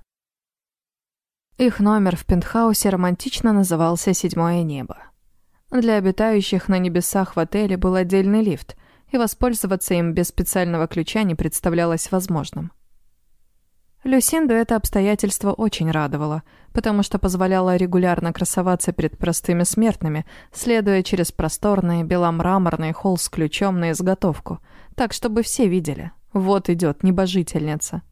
Их номер в пентхаусе романтично назывался «Седьмое небо». Для обитающих на небесах в отеле был отдельный лифт, и воспользоваться им без специального ключа не представлялось возможным. Люсинду это обстоятельство очень радовало, потому что позволяло регулярно красоваться перед простыми смертными, следуя через просторный беломраморный холл с ключом на изготовку, так, чтобы все видели. Вот идет небожительница.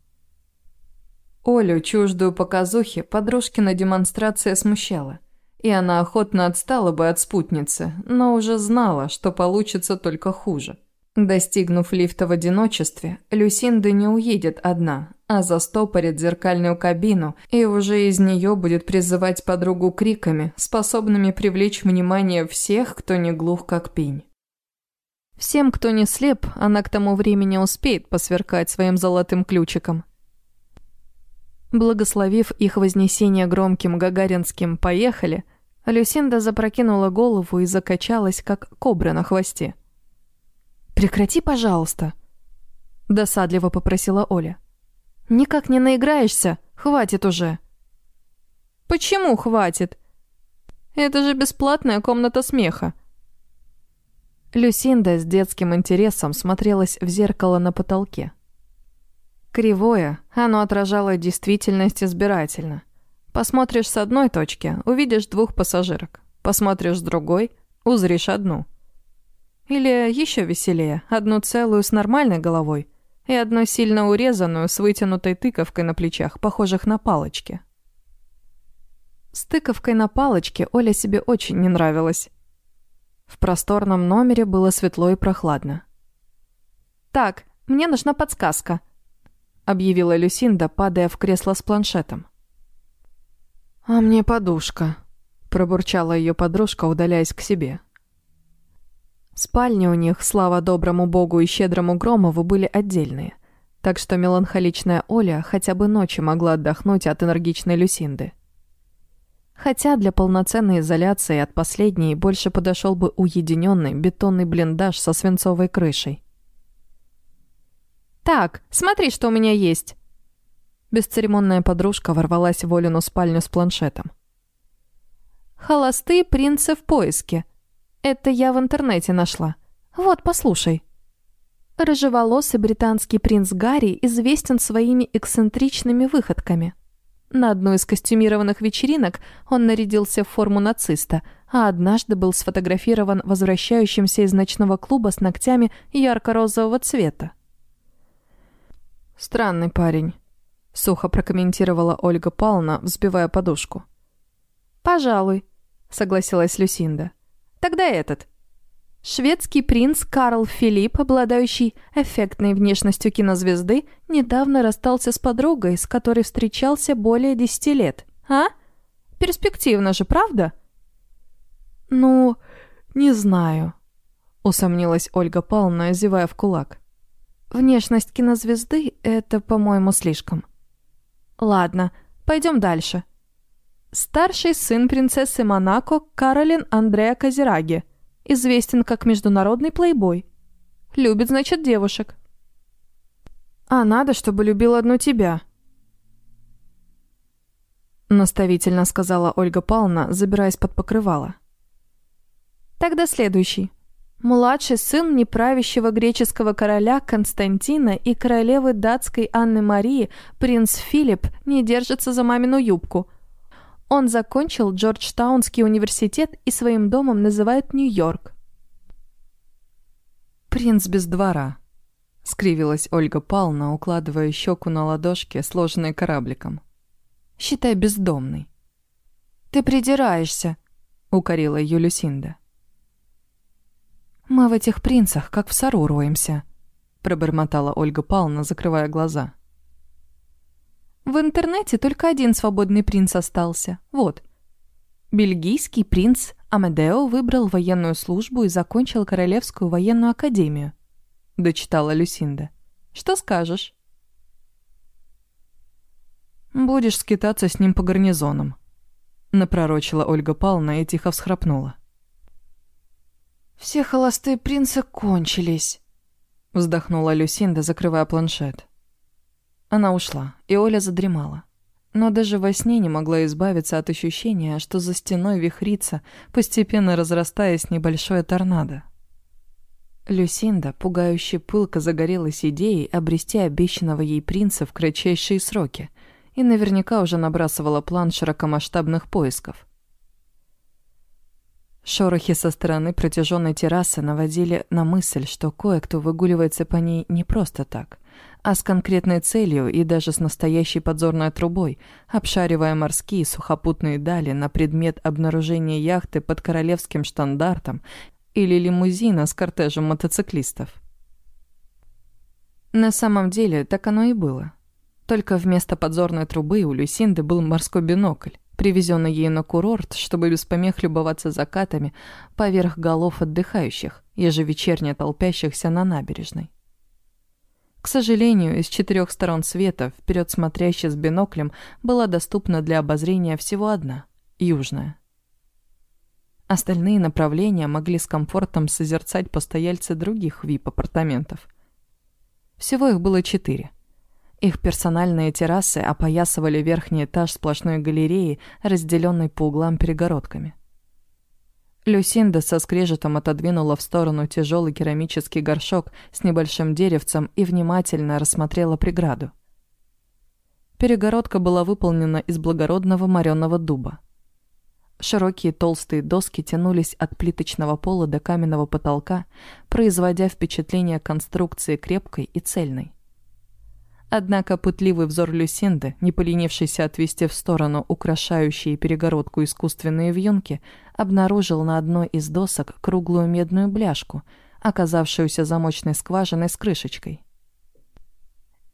Олю, чуждую показухи, подружкина демонстрация смущала. и она охотно отстала бы от спутницы, но уже знала, что получится только хуже. Достигнув лифта в одиночестве, Люсинда не уедет одна, а застопорит зеркальную кабину и уже из нее будет призывать подругу криками, способными привлечь внимание всех, кто не глух как пень. Всем, кто не слеп, она к тому времени успеет посверкать своим золотым ключиком. Благословив их вознесение громким гагаринским «поехали», Люсинда запрокинула голову и закачалась, как кобра на хвосте. «Прекрати, пожалуйста», — досадливо попросила Оля. «Никак не наиграешься, хватит уже». «Почему хватит? Это же бесплатная комната смеха». Люсинда с детским интересом смотрелась в зеркало на потолке. Кривое, оно отражало действительность избирательно. Посмотришь с одной точки, увидишь двух пассажирок. Посмотришь с другой, узришь одну — или еще веселее, одну целую с нормальной головой и одну сильно урезанную с вытянутой тыковкой на плечах, похожих на палочки. С тыковкой на палочке Оля себе очень не нравилась. В просторном номере было светло и прохладно. «Так, мне нужна подсказка», — объявила Люсинда, падая в кресло с планшетом. «А мне подушка», — пробурчала ее подружка, удаляясь к себе. Спальни у них, слава доброму богу и щедрому Громову, были отдельные. Так что меланхоличная Оля хотя бы ночью могла отдохнуть от энергичной Люсинды. Хотя для полноценной изоляции от последней больше подошел бы уединенный бетонный блиндаж со свинцовой крышей. «Так, смотри, что у меня есть!» Бесцеремонная подружка ворвалась в Олину спальню с планшетом. «Холостые принцы в поиске», это я в интернете нашла. Вот, послушай. Рыжеволосый британский принц Гарри известен своими эксцентричными выходками. На одной из костюмированных вечеринок он нарядился в форму нациста, а однажды был сфотографирован возвращающимся из ночного клуба с ногтями ярко-розового цвета. «Странный парень», — сухо прокомментировала Ольга Павловна, взбивая подушку. «Пожалуй», — согласилась Люсинда. Тогда этот. Шведский принц Карл Филипп, обладающий эффектной внешностью кинозвезды, недавно расстался с подругой, с которой встречался более десяти лет. А? Перспективно же, правда? Ну, не знаю, усомнилась Ольга Павловна, зевая в кулак. Внешность кинозвезды — это, по-моему, слишком. Ладно, пойдем дальше. Старший сын принцессы Монако Каролин Андреа Казираги, известен как международный плейбой. Любит, значит, девушек. А надо, чтобы любил одну тебя. Наставительно сказала Ольга Павловна, забираясь под покрывало. Тогда следующий. Младший сын неправящего греческого короля Константина и королевы датской Анны Марии, принц Филипп, не держится за мамину юбку – он закончил Джорджтаунский университет и своим домом называет Нью-Йорк. «Принц без двора», — скривилась Ольга Павловна, укладывая щеку на ладошке, сложенной корабликом. «Считай бездомный». «Ты придираешься», — укорила ее Люсинда. «Мы в этих принцах, как в сору, роемся», — пробормотала Ольга Павловна, закрывая глаза. В интернете только один свободный принц остался. Вот. Бельгийский принц Амедео выбрал военную службу и закончил Королевскую военную академию. Дочитала Люсинда. Что скажешь? Будешь скитаться с ним по гарнизонам. Напророчила Ольга Павловна и тихо всхрапнула. «Все холостые принцы кончились», — вздохнула Люсинда, закрывая планшет. Она ушла, и Оля задремала. Но даже во сне не могла избавиться от ощущения, что за стеной вихрится, постепенно разрастаясь небольшое торнадо. Люсинда, пугающе пылко загорелась идеей обрести обещанного ей принца в кратчайшие сроки и наверняка уже набрасывала план широкомасштабных поисков. Шорохи со стороны протяженной террасы наводили на мысль, что кое-кто выгуливается по ней не просто так — а с конкретной целью и даже с настоящей подзорной трубой, обшаривая морские сухопутные дали на предмет обнаружения яхты под королевским штандартом или лимузина с кортежем мотоциклистов. На самом деле так оно и было. Только вместо подзорной трубы у Люсинды был морской бинокль, привезенный ей на курорт, чтобы без помех любоваться закатами поверх голов отдыхающих, ежевечерне толпящихся на набережной. К сожалению, из четырех сторон света, вперед смотрящей с биноклем, была доступна для обозрения всего одна – южная. Остальные направления могли с комфортом созерцать постояльцы других вип-апартаментов. Всего их было четыре – их персональные террасы опоясывали верхний этаж сплошной галереи, разделенной по углам перегородками. Люсинда со скрежетом отодвинула в сторону тяжелый керамический горшок с небольшим деревцем и внимательно рассмотрела преграду. Перегородка была выполнена из благородного моренного дуба. Широкие толстые доски тянулись от плиточного пола до каменного потолка, производя впечатление конструкции крепкой и цельной. Однако пытливый взор Люсинды, не поленившийся отвести в сторону украшающие перегородку искусственные вьюнки, обнаружил на одной из досок круглую медную бляшку, оказавшуюся замочной скважиной с крышечкой.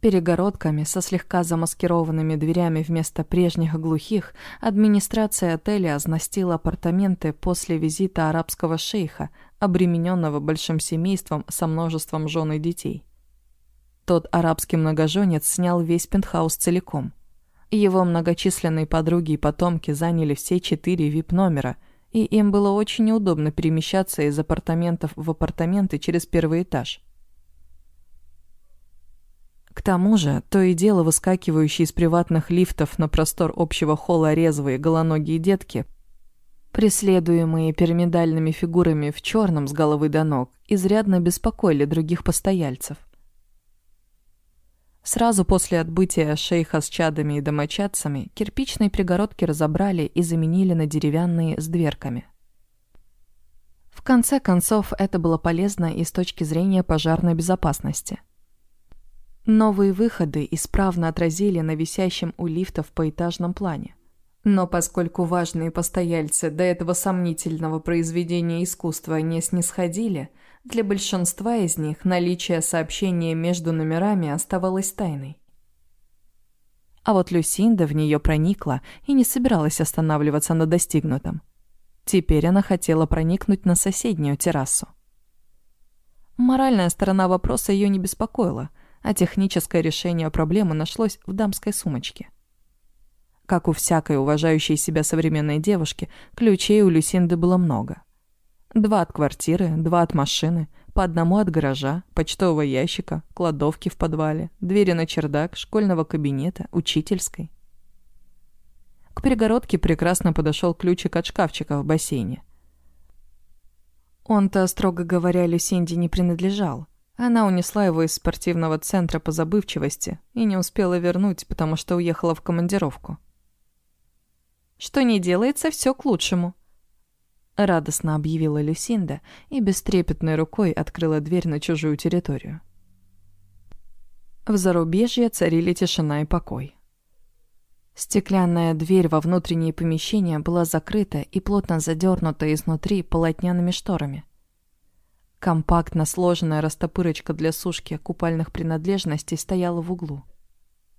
Перегородками со слегка замаскированными дверями вместо прежних глухих администрация отеля оснастила апартаменты после визита арабского шейха, обремененного большим семейством со множеством жен и детей. Тот арабский многоженец снял весь пентхаус целиком. Его многочисленные подруги и потомки заняли все четыре вип-номера, и им было очень неудобно перемещаться из апартаментов в апартаменты через первый этаж. К тому же, то и дело выскакивающие из приватных лифтов на простор общего холла резвые голоногие детки, преследуемые пирамидальными фигурами в черном с головы до ног, изрядно беспокоили других постояльцев – Сразу после отбытия шейха с чадами и домочадцами кирпичные пригородки разобрали и заменили на деревянные с дверками. В конце концов, это было полезно и с точки зрения пожарной безопасности. Новые выходы исправно отразили на висящем у лифтов поэтажном плане. Но поскольку важные постояльцы до этого сомнительного произведения искусства не снисходили – для большинства из них наличие сообщения между номерами оставалось тайной. А вот Люсинда в нее проникла и не собиралась останавливаться на достигнутом. Теперь она хотела проникнуть на соседнюю террасу. Моральная сторона вопроса ее не беспокоила, а техническое решение проблемы нашлось в дамской сумочке. Как у всякой уважающей себя современной девушки, ключей у Люсинды было много. Два от квартиры, два от машины, по одному от гаража, почтового ящика, кладовки в подвале, двери на чердак, школьного кабинета, учительской. К перегородке прекрасно подошел ключик от шкафчика в бассейне. Он-то, строго говоря, Люсинде не принадлежал. Она унесла его из спортивного центра по забывчивости и не успела вернуть, потому что уехала в командировку. «Что не делается, все к лучшему», — радостно объявила Люсинда и бестрепетной рукой открыла дверь на чужую территорию. В зарубежье царили тишина и покой. Стеклянная дверь во внутреннее помещение была закрыта и плотно задернута изнутри полотняными шторами. Компактно сложенная растопырочка для сушки купальных принадлежностей стояла в углу.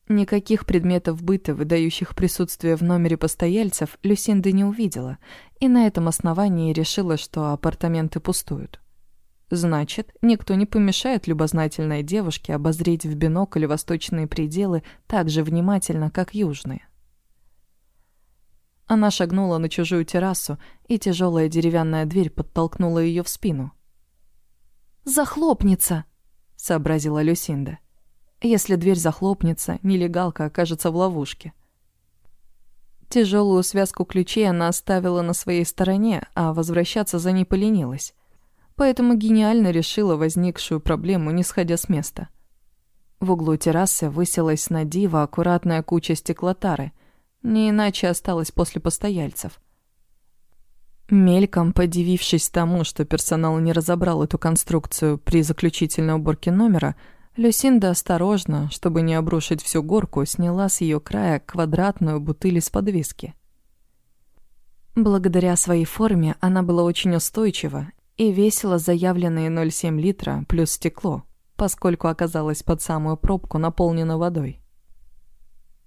Никаких предметов быта, выдающих присутствие в номере постояльцев, Люсинда не увидела, и на этом основании решила, что апартаменты пустуют. Значит, никто не помешает любознательной девушке обозреть в бинокль восточные пределы так же внимательно, как южные. Она шагнула на чужую террасу, и тяжелая деревянная дверь подтолкнула ее в спину. «Захлопнется!» — сообразила Люсинда. Если дверь захлопнется, нелегалка окажется в ловушке. Тяжелую связку ключей она оставила на своей стороне, а возвращаться за ней поленилась. Поэтому гениально решила возникшую проблему, не сходя с места. В углу террасы высилась на диво аккуратная куча стеклотары, не иначе осталась после постояльцев. Мельком подивившись тому, что персонал не разобрал эту конструкцию при заключительной уборке номера, Люсинда осторожно, чтобы не обрушить всю горку, сняла с ее края квадратную бутыль из-под виски. Благодаря своей форме она была очень устойчива и весила заявленные 0,7 литра плюс стекло, поскольку оказалась под самую пробку наполнена водой.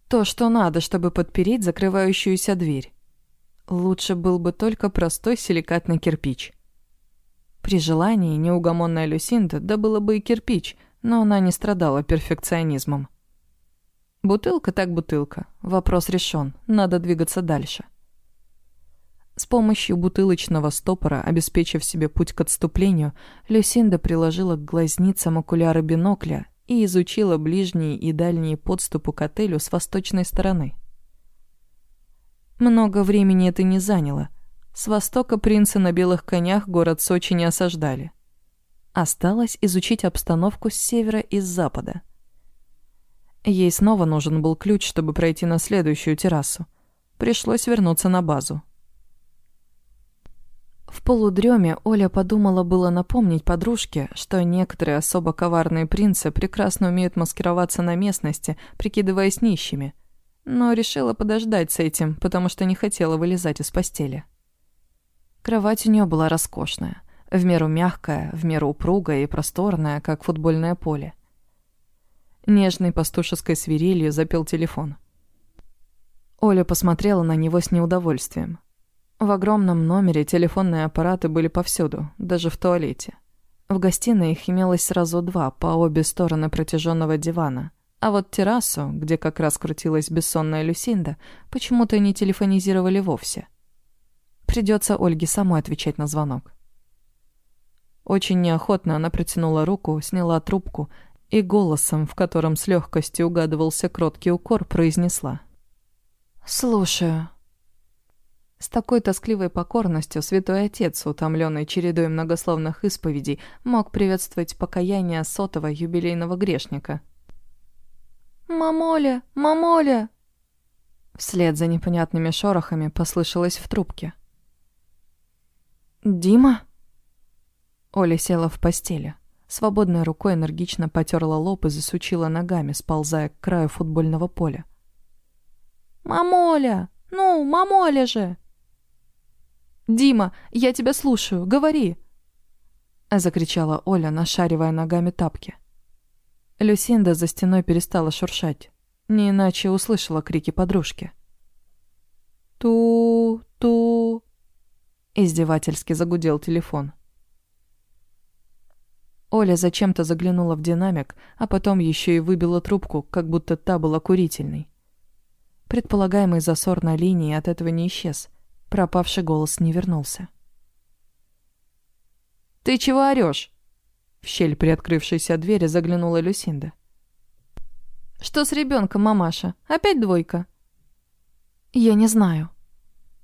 То, что надо, чтобы подпереть закрывающуюся дверь. Лучше был бы только простой силикатный кирпич. При желании неугомонная Люсинда добыла бы и кирпич, но она не страдала перфекционизмом. Бутылка так бутылка. Вопрос решен. Надо двигаться дальше. С помощью бутылочного стопора, обеспечив себе путь к отступлению, Люсинда приложила к глазницам окуляры бинокля и изучила ближние и дальние подступы к отелю с восточной стороны. Много времени это не заняло. С востока принцы на белых конях город Сочи не осаждали. Осталось изучить обстановку с севера и с запада. Ей снова нужен был ключ, чтобы пройти на следующую террасу. Пришлось вернуться на базу. В полудреме Оля подумала было напомнить подружке, что некоторые особо коварные принцы прекрасно умеют маскироваться на местности, прикидываясь нищими, но решила подождать с этим, потому что не хотела вылезать из постели. Кровать у нее была роскошная, в меру мягкая, в меру упругая и просторная, как футбольное поле. Нежной пастушеской свирелью запел телефон. Оля посмотрела на него с неудовольствием. В огромном номере телефонные аппараты были повсюду, даже в туалете. В гостиной их имелось сразу два, по обе стороны протяженного дивана. А вот террасу, где как раз крутилась бессонная Люсинда, почему-то не телефонизировали вовсе. Придется Ольге самой отвечать на звонок. Очень неохотно она протянула руку, сняла трубку и голосом, в котором с легкостью угадывался кроткий укор, произнесла. «Слушаю». С такой тоскливой покорностью святой отец, утомленный чередой многословных исповедей, мог приветствовать покаяние сотого юбилейного грешника. «Мамоля! Мамоля!» Вслед за непонятными шорохами послышалось в трубке. «Дима?» Оля села в постели. Свободной рукой энергично потерла лоб и засучила ногами, сползая к краю футбольного поля. «Мамоля! Ну, мамоля же!» «Дима, я тебя слушаю, говори!» Закричала Оля, нашаривая ногами тапки. Люсинда за стеной перестала шуршать. Не иначе услышала крики подружки. «Ту-ту...» Издевательски загудел телефон. Оля зачем-то заглянула в динамик, а потом еще и выбила трубку, как будто та была курительной. Предполагаемый засор на линии от этого не исчез. Пропавший голос не вернулся. «Ты чего орешь?» В щель приоткрывшейся двери заглянула Люсинда. «Что с ребенком, мамаша? Опять двойка?» «Я не знаю».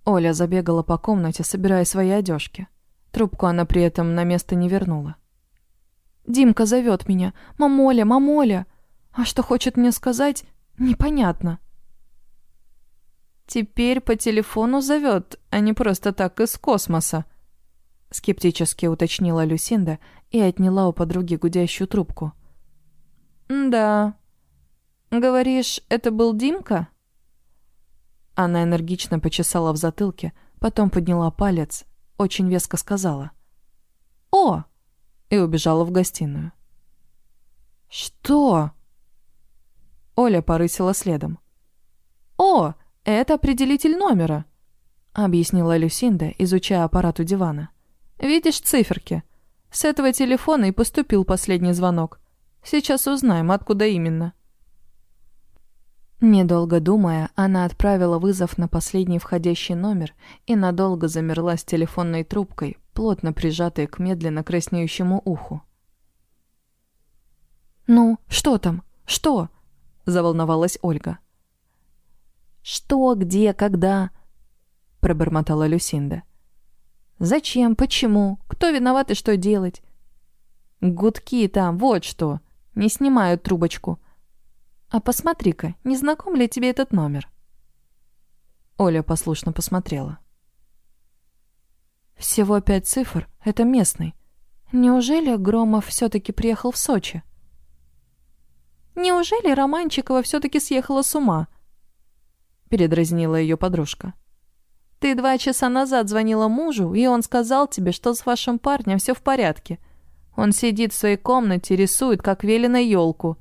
Оля забегала по комнате, собирая свои одежки. Трубку она при этом на место не вернула. Димка зовет меня. «Мамоля, мамоля!» А что хочет мне сказать, непонятно. «Теперь по телефону зовет, а не просто так из космоса», скептически уточнила Люсинда и отняла у подруги гудящую трубку. «Да. Говоришь, это был Димка?» Она энергично почесала в затылке, потом подняла палец, очень веско сказала. «О!» И убежала в гостиную. «Что?» Оля порысила следом. «О, это определитель номера», — объяснила Люсинда, изучая аппарат у дивана. «Видишь циферки? С этого телефона и поступил последний звонок. Сейчас узнаем, откуда именно». Недолго думая, она отправила вызов на последний входящий номер и надолго замерла с телефонной трубкой, плотно прижатой к медленно краснеющему уху. «Ну, что там? Что?» – заволновалась Ольга. «Что, где, когда?» – пробормотала Люсинда. «Зачем? Почему? Кто виноват и что делать?» «Гудки там, вот что. Не снимают трубочку. А посмотри-ка, не знаком ли тебе этот номер?» Оля послушно посмотрела. Всего пять цифр — это местный. Неужели Громов все-таки приехал в Сочи? Неужели Романчикова все-таки съехала с ума?» Передразнила ее подружка. «Ты два часа назад звонила мужу, и он сказал тебе, что с вашим парнем все в порядке. Он сидит в своей комнате, рисует, как велено, елку.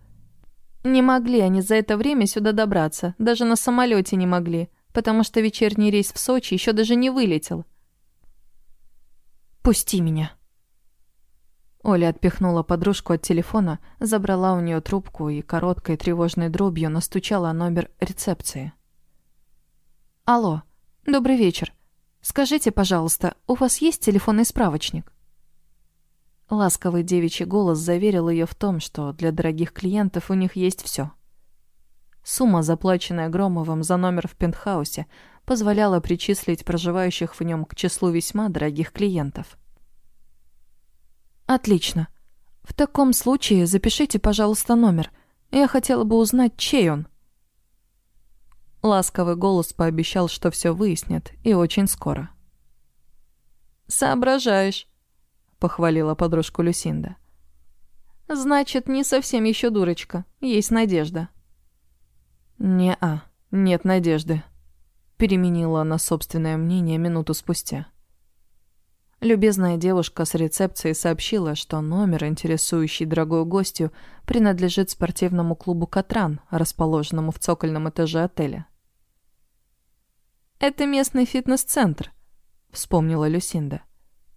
Не могли они за это время сюда добраться, даже на самолете не могли, потому что вечерний рейс в Сочи еще даже не вылетел. «Пусти меня!» Оля отпихнула подружку от телефона, забрала у нее трубку и короткой тревожной дробью настучала номер рецепции. «Алло, добрый вечер. Скажите, пожалуйста, у вас есть телефонный справочник?» Ласковый девичий голос заверил ее в том, что для дорогих клиентов у них есть все. Сумма, заплаченная Громовым за номер в пентхаусе, позволяла причислить проживающих в нем к числу весьма дорогих клиентов. «Отлично. В таком случае запишите, пожалуйста, номер. Я хотела бы узнать, чей он». Ласковый голос пообещал, что все выяснит, и очень скоро. «Соображаешь», похвалила подружку Люсинда. Значит, не совсем еще дурочка. Есть надежда. Не-а, нет надежды. Переменила она собственное мнение минуту спустя. Любезная девушка с рецепции сообщила, что номер, интересующий дорогую гостью, принадлежит спортивному клубу «Катран», расположенному в цокольном этаже отеля. «Это местный фитнес-центр», — вспомнила Люсинда.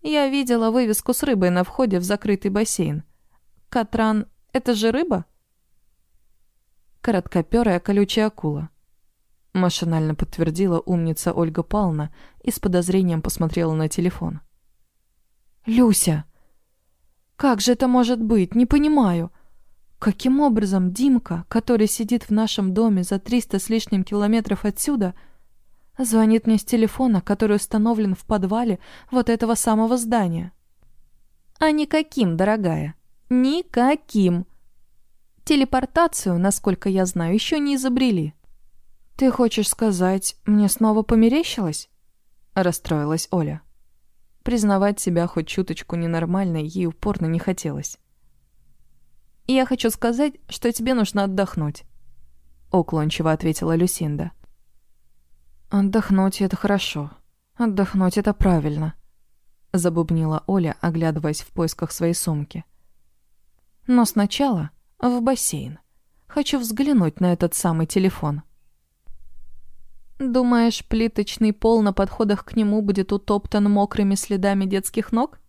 Я видела вывеску с рыбой на входе в закрытый бассейн. Катран — это же рыба? Короткоперая колючая акула. Машинально подтвердила умница Ольга Павловна и с подозрением посмотрела на телефон. «Люся! Как же это может быть? Не понимаю. Каким образом Димка, который сидит в нашем доме за триста с лишним километров отсюда, — Звонит мне с телефона, который установлен в подвале вот этого самого здания. А никаким, дорогая. Никаким. Телепортацию, насколько я знаю, еще не изобрели. Ты хочешь сказать, мне снова померещилось? Расстроилась Оля. Признавать себя хоть чуточку ненормальной ей упорно не хотелось. «Я хочу сказать, что тебе нужно отдохнуть», — уклончиво ответила Люсинда. «Отдохнуть — это хорошо. Отдохнуть — это правильно», — забубнила Оля, оглядываясь в поисках своей сумки. «Но сначала в бассейн. Хочу взглянуть на этот самый телефон». «Думаешь, плиточный пол на подходах к нему будет утоптан мокрыми следами детских ног?»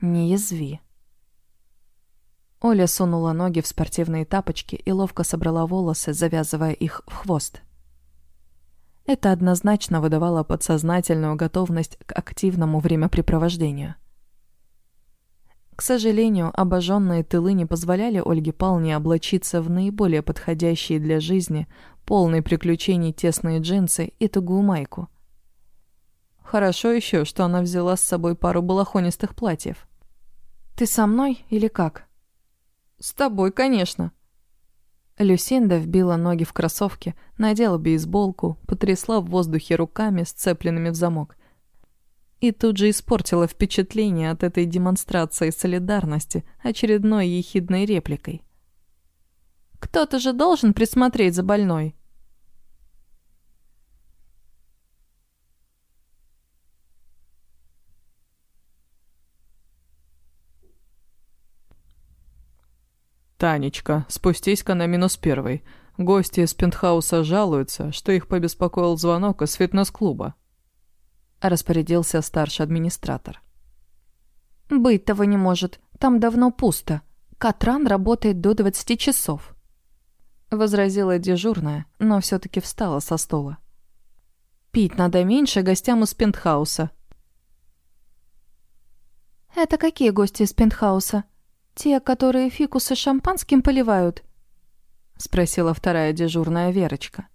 «Не язви». Оля сунула ноги в спортивные тапочки и ловко собрала волосы, завязывая их в хвост. Это однозначно выдавало подсознательную готовность к активному времяпрепровождению. К сожалению, обожженные тылы не позволяли Ольге Павловне облачиться в наиболее подходящие для жизни, полные приключений тесные джинсы и тугую майку. Хорошо еще, что она взяла с собой пару балахонистых платьев. «Ты со мной или как?» «С тобой, конечно», Люсинда вбила ноги в кроссовки, надела бейсболку, потрясла в воздухе руками, сцепленными в замок. И тут же испортила впечатление от этой демонстрации солидарности очередной ехидной репликой. «Кто-то же должен присмотреть за больной!» «Танечка, спустись-ка на минус первый. Гости из пентхауса жалуются, что их побеспокоил звонок из фитнес-клуба». Распорядился старший администратор. «Быть того не может. Там давно пусто. Катран работает до 20 часов». Возразила дежурная, но все-таки встала со стола. «Пить надо меньше гостям из пентхауса». «Это какие гости из пентхауса?» «Те, которые фикусы шампанским поливают?» — спросила вторая дежурная Верочка.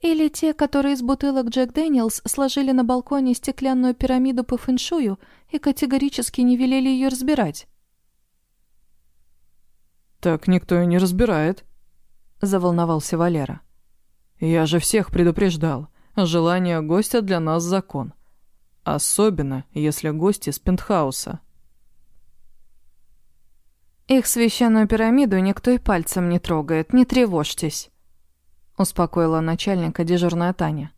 «Или те, которые из бутылок Джек Дэниелс сложили на балконе стеклянную пирамиду по фэншую и категорически не велели ее разбирать?» «Так никто и не разбирает», — заволновался Валера. «Я же всех предупреждал. Желание гостя для нас закон. Особенно, если гости из пентхауса». Их священную пирамиду никто и пальцем не трогает, не тревожьтесь», — успокоила начальника дежурная Таня.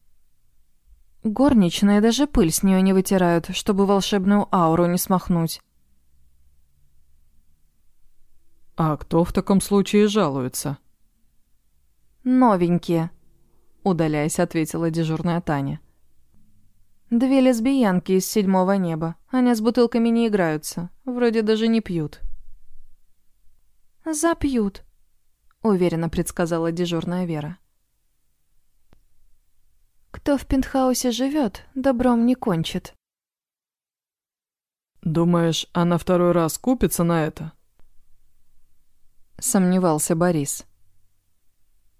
Горничные даже пыль с нее не вытирают, чтобы волшебную ауру не смахнуть. «А кто в таком случае жалуется?» «Новенькие», — удаляясь, ответила дежурная Таня. «Две лесбиянки из седьмого неба. Они с бутылками не играются. Вроде даже не пьют». «Запьют», — уверенно предсказала дежурная Вера. «Кто в пентхаусе живет, добром не кончит». «Думаешь, она второй раз купится на это?» Сомневался Борис.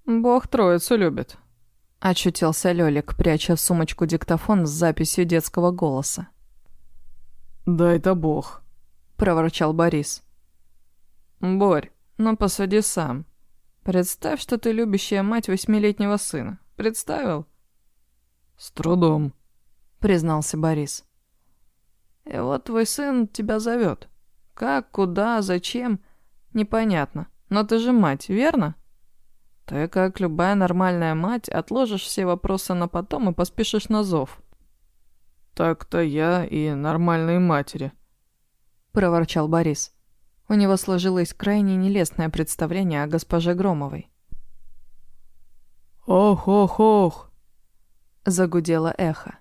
«Бог троицу любит», — очутился Лёлик, пряча в сумочку диктофон с записью детского голоса. «Дай-то Бог», — проворчал Борис. «Борь, ну посади сам. Представь, что ты любящая мать восьмилетнего сына. Представил?» «С трудом», — признался Борис. «И вот твой сын тебя зовет. Как, куда, зачем, непонятно. Но ты же мать, верно?» Ты, как любая нормальная мать, отложишь все вопросы на потом и поспешишь на зов. Так-то я и нормальные матери, проворчал Борис. У него сложилось крайне нелестное представление о госпоже Громовой. «Ох-ох-ох!» — загудело эхо.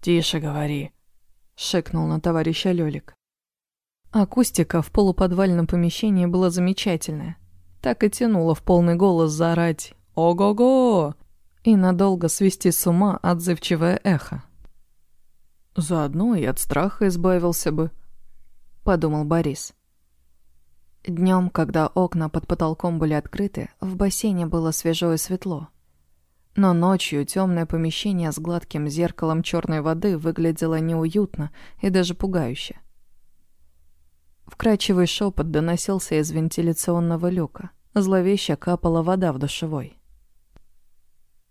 «Тише говори», — шикнул на товарища Лёлик. Акустика в полуподвальном помещении была замечательная. Так и тянуло в полный голос заорать «Ого-го!» и надолго свести с ума отзывчивое эхо. «Заодно и от страха избавился бы», — подумал Борис. Днем, когда окна под потолком были открыты, в бассейне было свежо и светло. Но ночью темное помещение с гладким зеркалом черной воды выглядело неуютно и даже пугающе. Вкрадчивый шепот доносился из вентиляционного люка. Зловеще капала вода в душевой.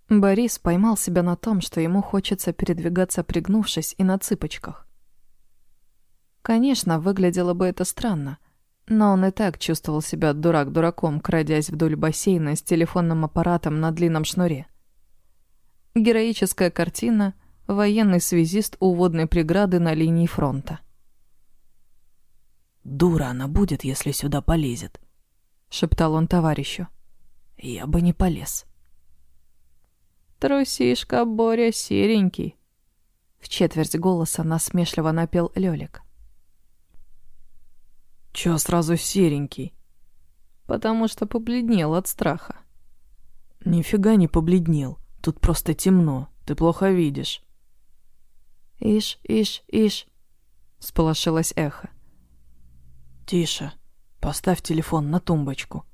Борис поймал себя на том, что ему хочется передвигаться пригнувшись и на цыпочках. Конечно, выглядело бы это странно, но он и так чувствовал себя дурак-дураком, крадясь вдоль бассейна с телефонным аппаратом на длинном шнуре. Героическая картина «Военный связист у водной преграды на линии фронта». Дура она будет, если сюда полезет», — шептал он товарищу. «Я бы не полез». «Трусишка Боря серенький», — в четверть голоса насмешливо напел Лёлик. «Чё сразу серенький?» «Потому что побледнел от страха». «Нифига не побледнел. Тут просто темно. Ты плохо видишь». «Ишь, ишь, ишь», — сполошилось эхо. «Тише. Поставь телефон на тумбочку».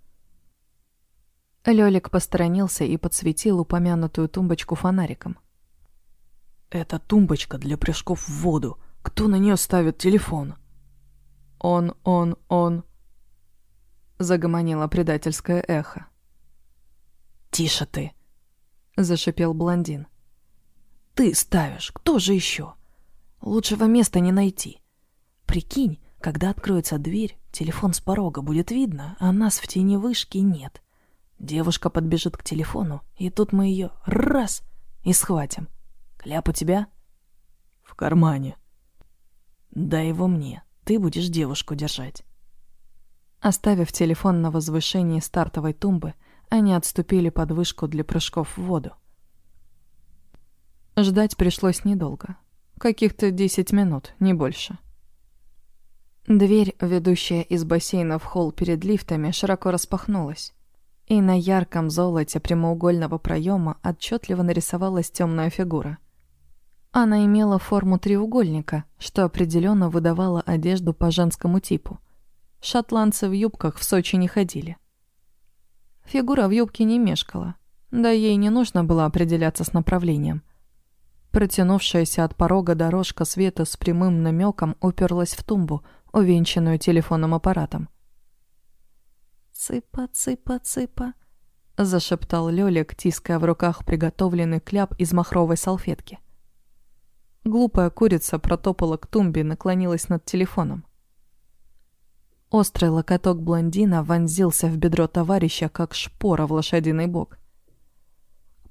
Лёлик посторонился и подсветил упомянутую тумбочку фонариком. «Это тумбочка для прыжков в воду. Кто на неё ставит телефон?» «Он, он, он...» Загомонило предательское эхо. «Тише ты!» — зашипел блондин. «Ты ставишь. Кто же ещё? Лучшего места не найти. Прикинь, когда откроется дверь, телефон с порога будет видно, а нас в тени вышки нет. Девушка подбежит к телефону, и тут мы ее раз и схватим. Кляп у тебя? В кармане. Дай его мне, ты будешь девушку держать. Оставив телефон на возвышении стартовой тумбы, они отступили под вышку для прыжков в воду. Ждать пришлось недолго. Каких-то десять минут, не больше. Дверь, ведущая из бассейна в холл перед лифтами, широко распахнулась. И на ярком золоте прямоугольного проема отчетливо нарисовалась темная фигура. Она имела форму треугольника, что определенно выдавало одежду по женскому типу. Шотландцы в юбках в Сочи не ходили. Фигура в юбке не мешкала, да ей не нужно было определяться с направлением. Протянувшаяся от порога дорожка света с прямым намеком уперлась в тумбу, увенчанную телефонным аппаратом. «Цыпа, цыпа, цыпа», — зашептал Лёлик, тиская в руках приготовленный кляп из махровой салфетки. Глупая курица протопала к тумбе и наклонилась над телефоном. Острый локоток блондина вонзился в бедро товарища, как шпора в лошадиный бок.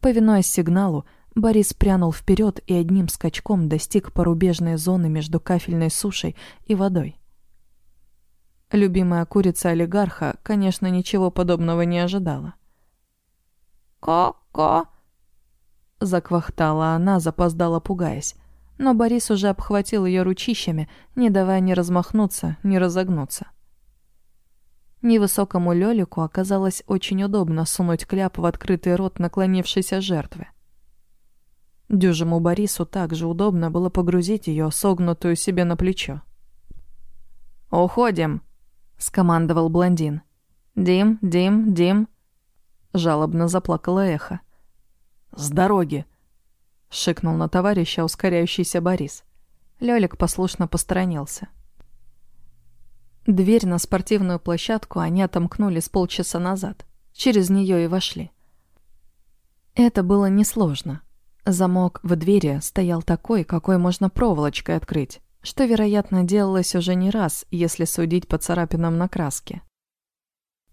Повинуясь сигналу, Борис прянул вперед и одним скачком достиг порубежной зоны между кафельной сушей и водой. Любимая курица олигарха, конечно, ничего подобного не ожидала. «Ко-ко!» Заквахтала она, запоздала пугаясь. Но Борис уже обхватил ее ручищами, не давая ни размахнуться, ни разогнуться. Невысокому Лёлику оказалось очень удобно сунуть кляп в открытый рот наклонившейся жертвы. Дюжему Борису также удобно было погрузить ее, согнутую себе на плечо. «Уходим!» — скомандовал блондин. «Дим, Дим, Дим!» — жалобно заплакало эхо. «С дороги!» — шикнул на товарища ускоряющийся Борис. Лёлик послушно посторонился. Дверь на спортивную площадку они отомкнули с полчаса назад. Через нее и вошли. Это было несложно. Замок в двери стоял такой, какой можно проволочкой открыть, что, вероятно, делалось уже не раз, если судить по царапинам на краске.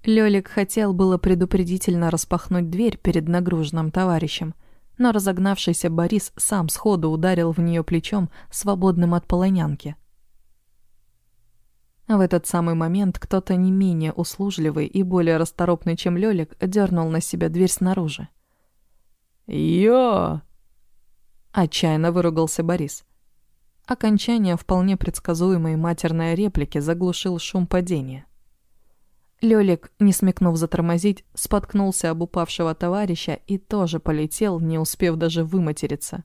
Лёлик хотел было предупредительно распахнуть дверь перед нагруженным товарищем, но разогнавшийся Борис сам сходу ударил в нее плечом, свободным от полонянки. В этот самый момент кто-то не менее услужливый и более расторопный, чем Лёлик, дернул на себя дверь снаружи. «Йо!» Отчаянно выругался Борис. Окончание вполне предсказуемой матерной реплики заглушил шум падения. Лёлик, не смекнув затормозить, споткнулся об упавшего товарища и тоже полетел, не успев даже выматериться.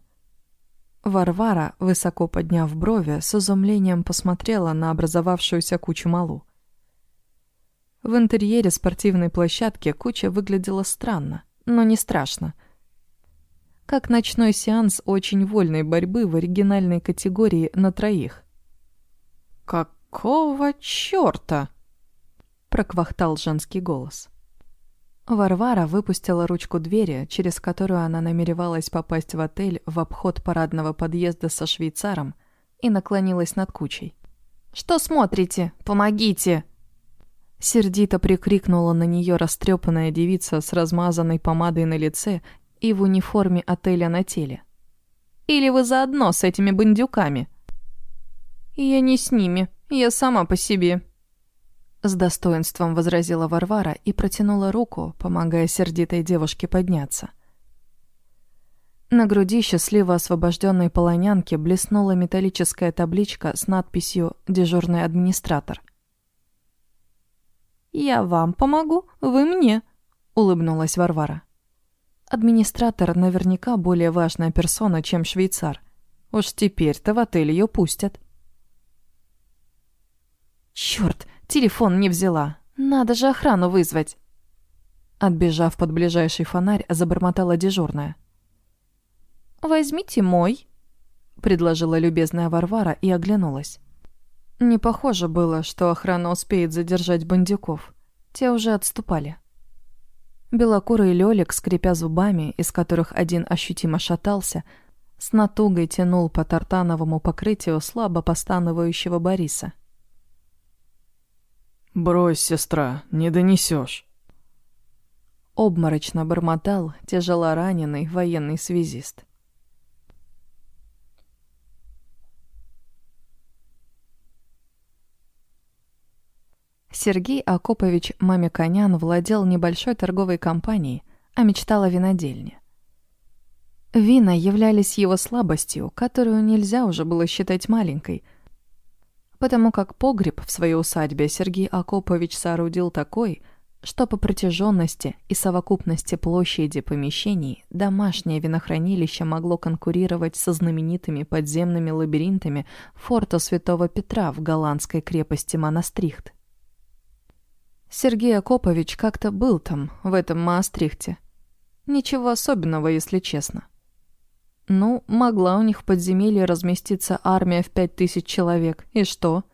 Варвара, высоко подняв брови, с изумлением посмотрела на образовавшуюся кучу малу. В интерьере спортивной площадки куча выглядела странно, но не страшно — как ночной сеанс очень вольной борьбы в оригинальной категории на троих. «Какого чёрта?» — проквахтал женский голос. Варвара выпустила ручку двери, через которую она намеревалась попасть в отель в обход парадного подъезда со швейцаром, и наклонилась над кучей. «Что смотрите? Помогите!» Сердито прикрикнула на нее растрепанная девица с размазанной помадой на лице и в униформе отеля на теле. Или вы заодно с этими бандюками? Я не с ними, я сама по себе. С достоинством возразила Варвара и протянула руку, помогая сердитой девушке подняться. На груди счастливо освобожденной полонянки блеснула металлическая табличка с надписью «Дежурный администратор». «Я вам помогу, вы мне», — улыбнулась Варвара. Администратор наверняка более важная персона, чем швейцар. Уж теперь-то в отель ее пустят. Черт, телефон не взяла. Надо же охрану вызвать. Отбежав под ближайший фонарь, забормотала дежурная. «Возьмите мой», — предложила любезная Варвара и оглянулась. Не похоже было, что охрана успеет задержать бандюков. Те уже отступали. Белокурый Лёлик, скрипя зубами, из которых один ощутимо шатался, с натугой тянул по тартановому покрытию слабо постановающего Бориса. «Брось, сестра, не донесешь. Обморочно бормотал тяжело раненый военный связист. Сергей Акопович Мамиконян владел небольшой торговой компанией, а мечтал о винодельне. Вина являлись его слабостью, которую нельзя уже было считать маленькой, потому как погреб в своей усадьбе Сергей Акопович соорудил такой, что по протяженности и совокупности площади помещений домашнее винохранилище могло конкурировать со знаменитыми подземными лабиринтами форта Святого Петра в голландской крепости Монастрихт. Сергей Акопович как-то был там, в этом Маастрихте. Ничего особенного, если честно. Ну, могла у них в подземелье разместиться армия в пять тысяч человек. И что?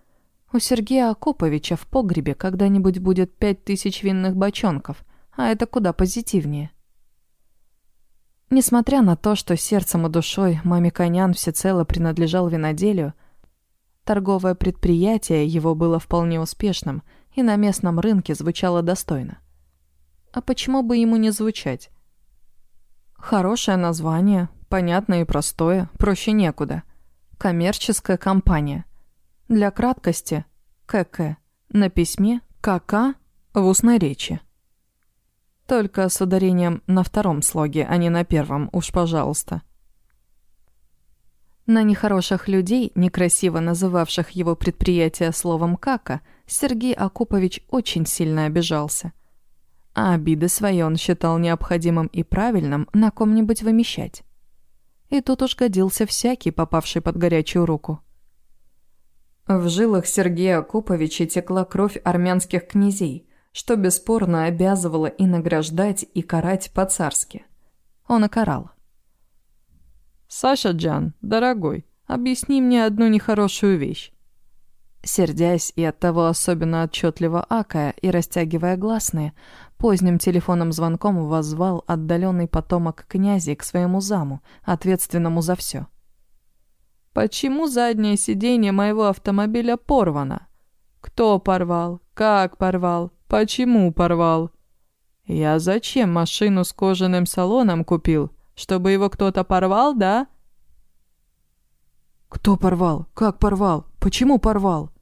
У Сергея Акоповича в погребе когда-нибудь будет пять тысяч винных бочонков, а это куда позитивнее. Несмотря на то, что сердцем и душой маме Конян всецело принадлежал виноделию, Торговое предприятие его было вполне успешным и на местном рынке звучало достойно. А почему бы ему не звучать? Хорошее название, понятное и простое, проще некуда. Коммерческая компания. Для краткости – КК. На письме – КК в устной речи. Только с ударением на втором слоге, а не на первом, уж пожалуйста. На нехороших людей, некрасиво называвших его предприятие словом «кака», Сергей Акупович очень сильно обижался. А обиды свои он считал необходимым и правильным на ком-нибудь вымещать. И тут уж годился всякий, попавший под горячую руку. В жилах Сергея Акуповича текла кровь армянских князей, что бесспорно обязывало и награждать, и карать по-царски. Он и карал. «Саша Джан, дорогой, объясни мне одну нехорошую вещь». Сердясь и оттого особенно отчетливо акая и растягивая гласные, поздним телефонным звонком воззвал отдаленный потомок князя к своему заму, ответственному за все. «Почему заднее сиденье моего автомобиля порвано? Кто порвал? Как порвал? Почему порвал? Я зачем машину с кожаным салоном купил?» Чтобы его кто-то порвал, да?» «Кто порвал? Как порвал? Почему порвал?»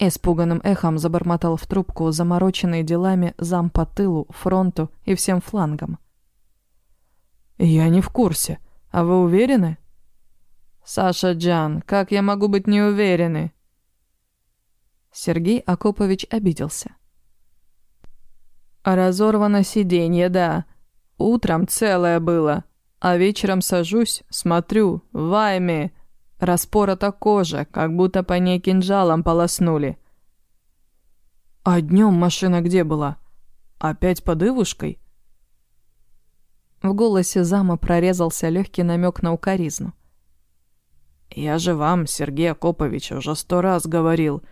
Испуганным эхом забормотал в трубку замороченный делами зам по тылу, фронту и всем флангам. «Я не в курсе. А вы уверены?» «Саша Джан, как я могу быть не уверенный?» Сергей Акопович обиделся. «Разорвано сиденье, да. Утром целое было, а вечером сажусь, смотрю, вайми, распорота кожа, как будто по ней кинжалом полоснули. А днем машина где была? Опять под Ивушкой? В голосе зама прорезался легкий намек на укоризну. «Я же вам, Сергей Акопович, уже сто раз говорил,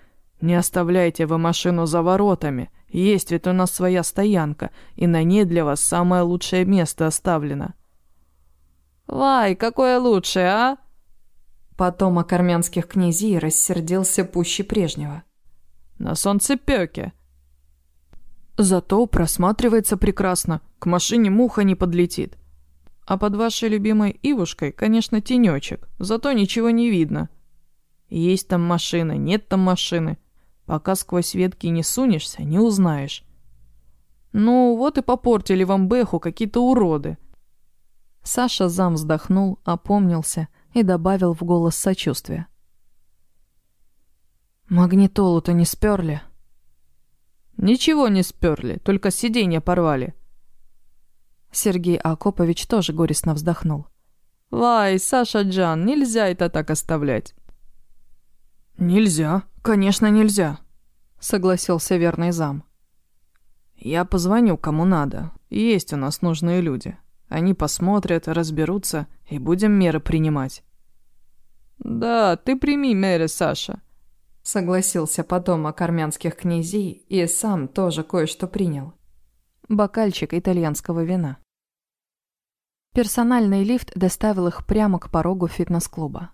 не оставляйте вы машину за воротами, есть ведь у нас своя стоянка, и на ней для вас самое лучшее место оставлено». «Вай, какое лучшее, а?» Потомок армянских князей рассердился пуще прежнего. «На солнцепёке». «Зато просматривается прекрасно, к машине муха не подлетит. А под вашей любимой Ивушкой, конечно, тенечек, зато ничего не видно. Есть там машина, нет там машины. Пока сквозь ветки не сунешься, не узнаешь. Ну, вот и попортили вам Бэху какие-то уроды. Саша зам вздохнул, опомнился и добавил в голос сочувствия. «Магнитолу-то не сперли?» «Ничего не сперли, только сиденья порвали». Сергей Акопович тоже горестно вздохнул. «Вай, Саша Джан, нельзя это так оставлять». «Нельзя, конечно, нельзя», — согласился верный зам. «Я позвоню, кому надо. Есть у нас нужные люди. Они посмотрят, разберутся, и будем меры принимать». «Да, ты прими меры, Саша», — согласился потомок армянских князей и сам тоже кое-что принял. Бокальчик итальянского вина. Персональный лифт доставил их прямо к порогу фитнес-клуба.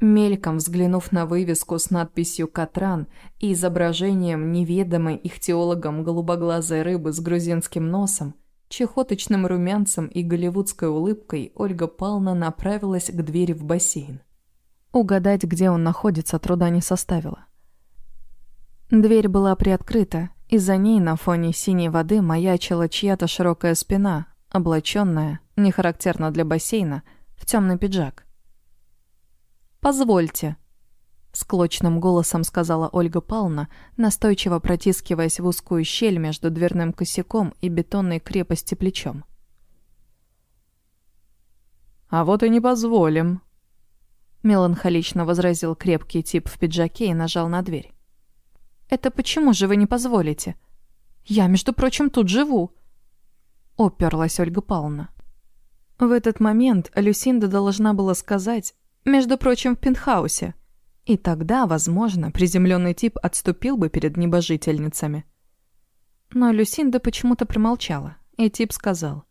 Мельком взглянув на вывеску с надписью «Катран» и изображением неведомой ихтиологом голубоглазой рыбы с грузинским носом, чехоточным румянцем и голливудской улыбкой Ольга Павловна направилась к двери в бассейн. Угадать, где он находится, труда не составило. Дверь была приоткрыта, и за ней на фоне синей воды маячила чья-то широкая спина, облаченная, не характерно для бассейна, в темный пиджак. «Позвольте», — склочным голосом сказала Ольга Павловна, настойчиво протискиваясь в узкую щель между дверным косяком и бетонной крепости плечом. «А вот и не позволим», — меланхолично возразил крепкий тип в пиджаке и нажал на дверь. «Это почему же вы не позволите? Я, между прочим, тут живу», — оперлась Ольга Павловна. В этот момент Люсинда должна была сказать, между прочим, в пентхаусе. И тогда, возможно, приземленный тип отступил бы перед небожительницами. Но Люсинда почему-то промолчала, и тип сказал.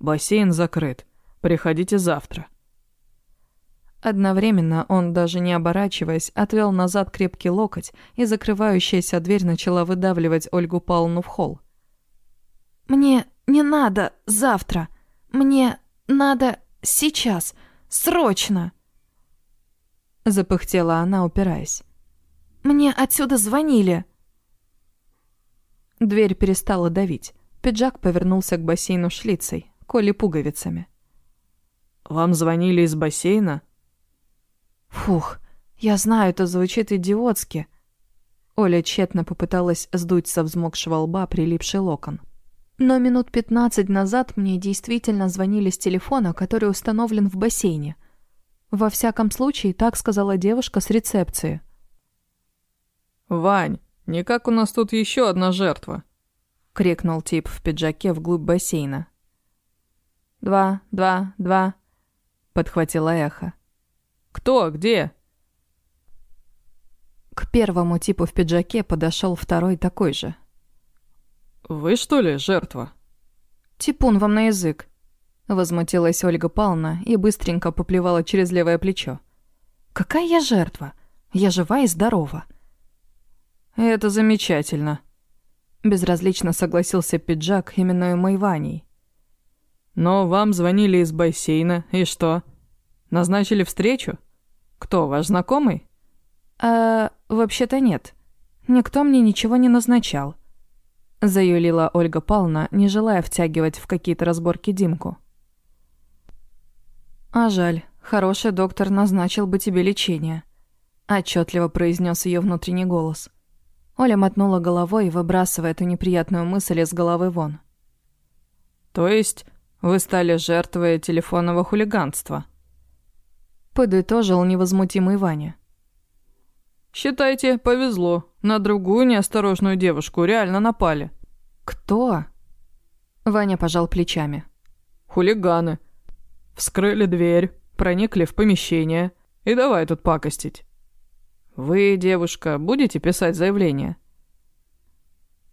«Бассейн закрыт. Приходите завтра». Одновременно он, даже не оборачиваясь, отвел назад крепкий локоть, и закрывающаяся дверь начала выдавливать Ольгу Павловну в холл. «Мне не надо завтра. Мне надо сейчас. Срочно!» Запыхтела она, упираясь. «Мне отсюда звонили!» Дверь перестала давить. Пиджак повернулся к бассейну шлицей, коли пуговицами. «Вам звонили из бассейна?» Фух, я знаю, это звучит идиотски. Оля тщетно попыталась сдуть со взмокшего лба прилипший локон. Но минут пятнадцать назад мне действительно звонили с телефона, который установлен в бассейне. Во всяком случае, так сказала девушка с рецепции. «Вань, никак у нас тут еще одна жертва», — крикнул тип в пиджаке вглубь бассейна. «Два, два, два», — подхватила эхо. «Кто? Где?» К первому типу в пиджаке подошел второй такой же. «Вы что ли жертва?» «Типун вам на язык», — возмутилась Ольга Павловна и быстренько поплевала через левое плечо. «Какая я жертва? Я жива и здорова». «Это замечательно», — безразлично согласился пиджак, именуемый Ваней. «Но вам звонили из бассейна, и что? Назначили встречу?» «Кто, ваш знакомый?» «А, вообще-то нет. Никто мне ничего не назначал», — заюлила Ольга Павловна, не желая втягивать в какие-то разборки Димку. «А жаль, хороший доктор назначил бы тебе лечение», — отчетливо произнес ее внутренний голос. Оля мотнула головой, выбрасывая эту неприятную мысль из головы вон. «То есть вы стали жертвой телефонного хулиганства?» подытожил невозмутимый Ваня. «Считайте, повезло. На другую неосторожную девушку реально напали». «Кто?» Ваня пожал плечами. «Хулиганы. Вскрыли дверь, проникли в помещение и давай тут пакостить. Вы, девушка, будете писать заявление?»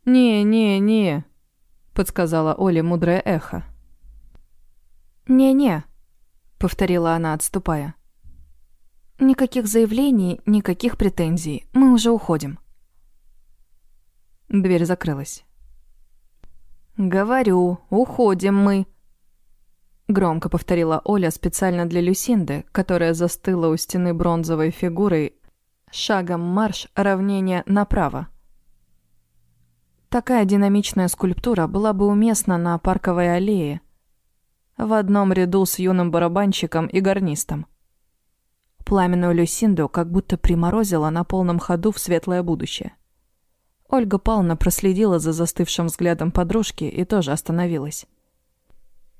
«Не, не, не», — подсказала Оля мудрое эхо. «Не-не», — повторила она, отступая. Никаких заявлений, никаких претензий. Мы уже уходим. Дверь закрылась. «Говорю, уходим мы», — громко повторила Оля специально для Люсинды, которая застыла у стены бронзовой фигурой шагом марш равнение направо. Такая динамичная скульптура была бы уместна на парковой аллее, в одном ряду с юным барабанщиком и гарнистом. Пламенную Люсинду как будто приморозила на полном ходу в светлое будущее. Ольга Павловна проследила за застывшим взглядом подружки и тоже остановилась.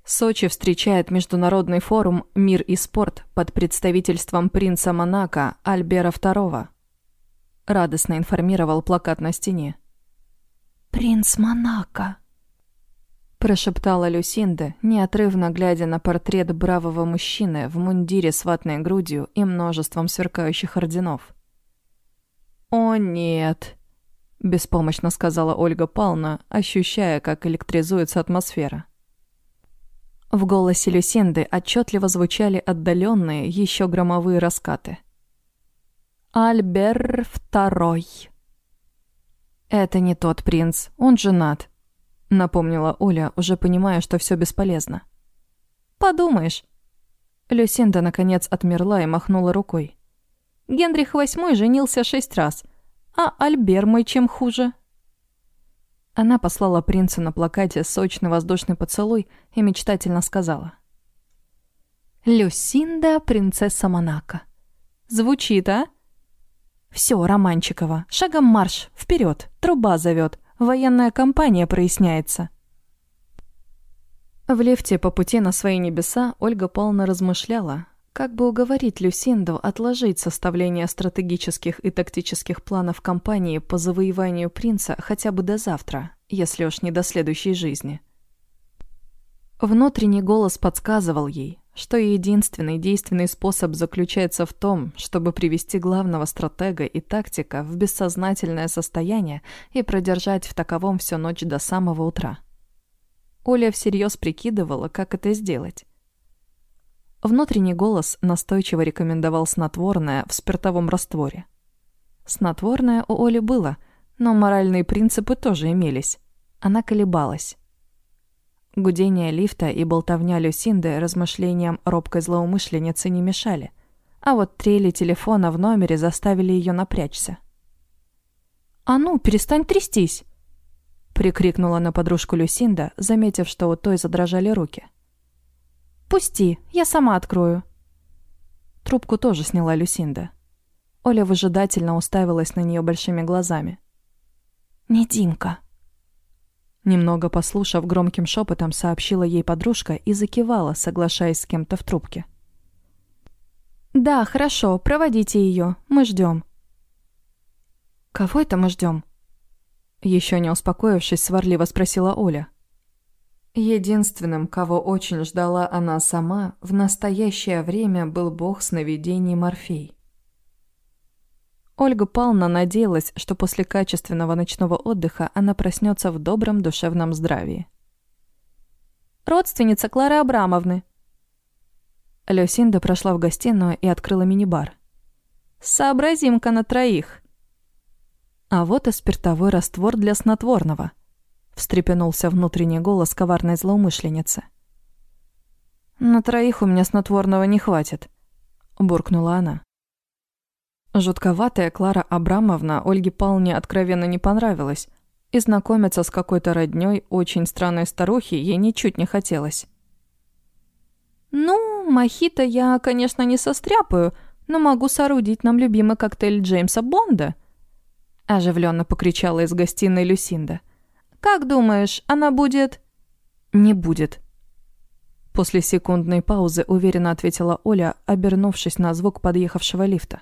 Сочи встречает Международный форум «Мир и спорт» под представительством принца Монако Альбера II. Радостно информировал плакат на стене. «Принц Монако», прошептала Люсинда, неотрывно глядя на портрет бравого мужчины в мундире с ватной грудью и множеством сверкающих орденов. «О, нет!» — беспомощно сказала Ольга Павловна, ощущая, как электризуется атмосфера. В голосе Люсинды отчетливо звучали отдаленные, еще громовые раскаты. «Альбер второй». «Это не тот принц, он женат напомнила Оля, уже понимая, что все бесполезно. «Подумаешь». Люсинда, наконец, отмерла и махнула рукой. «Генрих VIII женился шесть раз, а Альбер мой чем хуже?» Она послала принцу на плакате сочный воздушный поцелуй и мечтательно сказала. «Люсинда, принцесса Монако». Звучит, а? Все, Романчикова, шагом марш, вперед, труба зовет. Военная кампания проясняется. В лифте по пути на свои небеса Ольга полно размышляла, как бы уговорить Люсинду отложить составление стратегических и тактических планов кампании по завоеванию принца хотя бы до завтра, если уж не до следующей жизни. Внутренний голос подсказывал ей, что единственный действенный способ заключается в том, чтобы привести главного стратега и тактика в бессознательное состояние и продержать в таковом всю ночь до самого утра. Оля всерьез прикидывала, как это сделать. Внутренний голос настойчиво рекомендовал снотворное в спиртовом растворе. Снотворное у Оли было, но моральные принципы тоже имелись. Она колебалась. Гудение лифта и болтовня Люсинды размышлениям робкой злоумышленницы не мешали, а вот трели телефона в номере заставили ее напрячься. «А ну, перестань трястись!» — прикрикнула на подружку Люсинда, заметив, что у той задрожали руки. «Пусти, я сама открою». Трубку тоже сняла Люсинда. Оля выжидательно уставилась на нее большими глазами. «Не Димка», Немного послушав, громким шепотом сообщила ей подружка и закивала, соглашаясь с кем-то в трубке. «Да, хорошо, проводите ее, мы ждем». «Кого это мы ждем?» Еще не успокоившись, сварливо спросила Оля. Единственным, кого очень ждала она сама, в настоящее время был бог сновидений Морфей. Ольга Павловна надеялась, что после качественного ночного отдыха она проснется в добром душевном здравии. «Родственница Клары Абрамовны». Люсинда прошла в гостиную и открыла мини-бар. «Сообразим-ка на троих». А вот и спиртовой раствор для снотворного. Встрепенулся внутренний голос коварной злоумышленницы. «На троих у меня снотворного не хватит», — буркнула она. Жутковатая Клара Абрамовна Ольге Павловне откровенно не понравилась, и знакомиться с какой-то роднёй очень странной старухи ей ничуть не хотелось. «Ну, мохито я, конечно, не состряпаю, но могу соорудить нам любимый коктейль Джеймса Бонда», оживленно покричала из гостиной Люсинда. «Как думаешь, она будет...» «Не будет», После секундной паузы уверенно ответила Оля, обернувшись на звук подъехавшего лифта.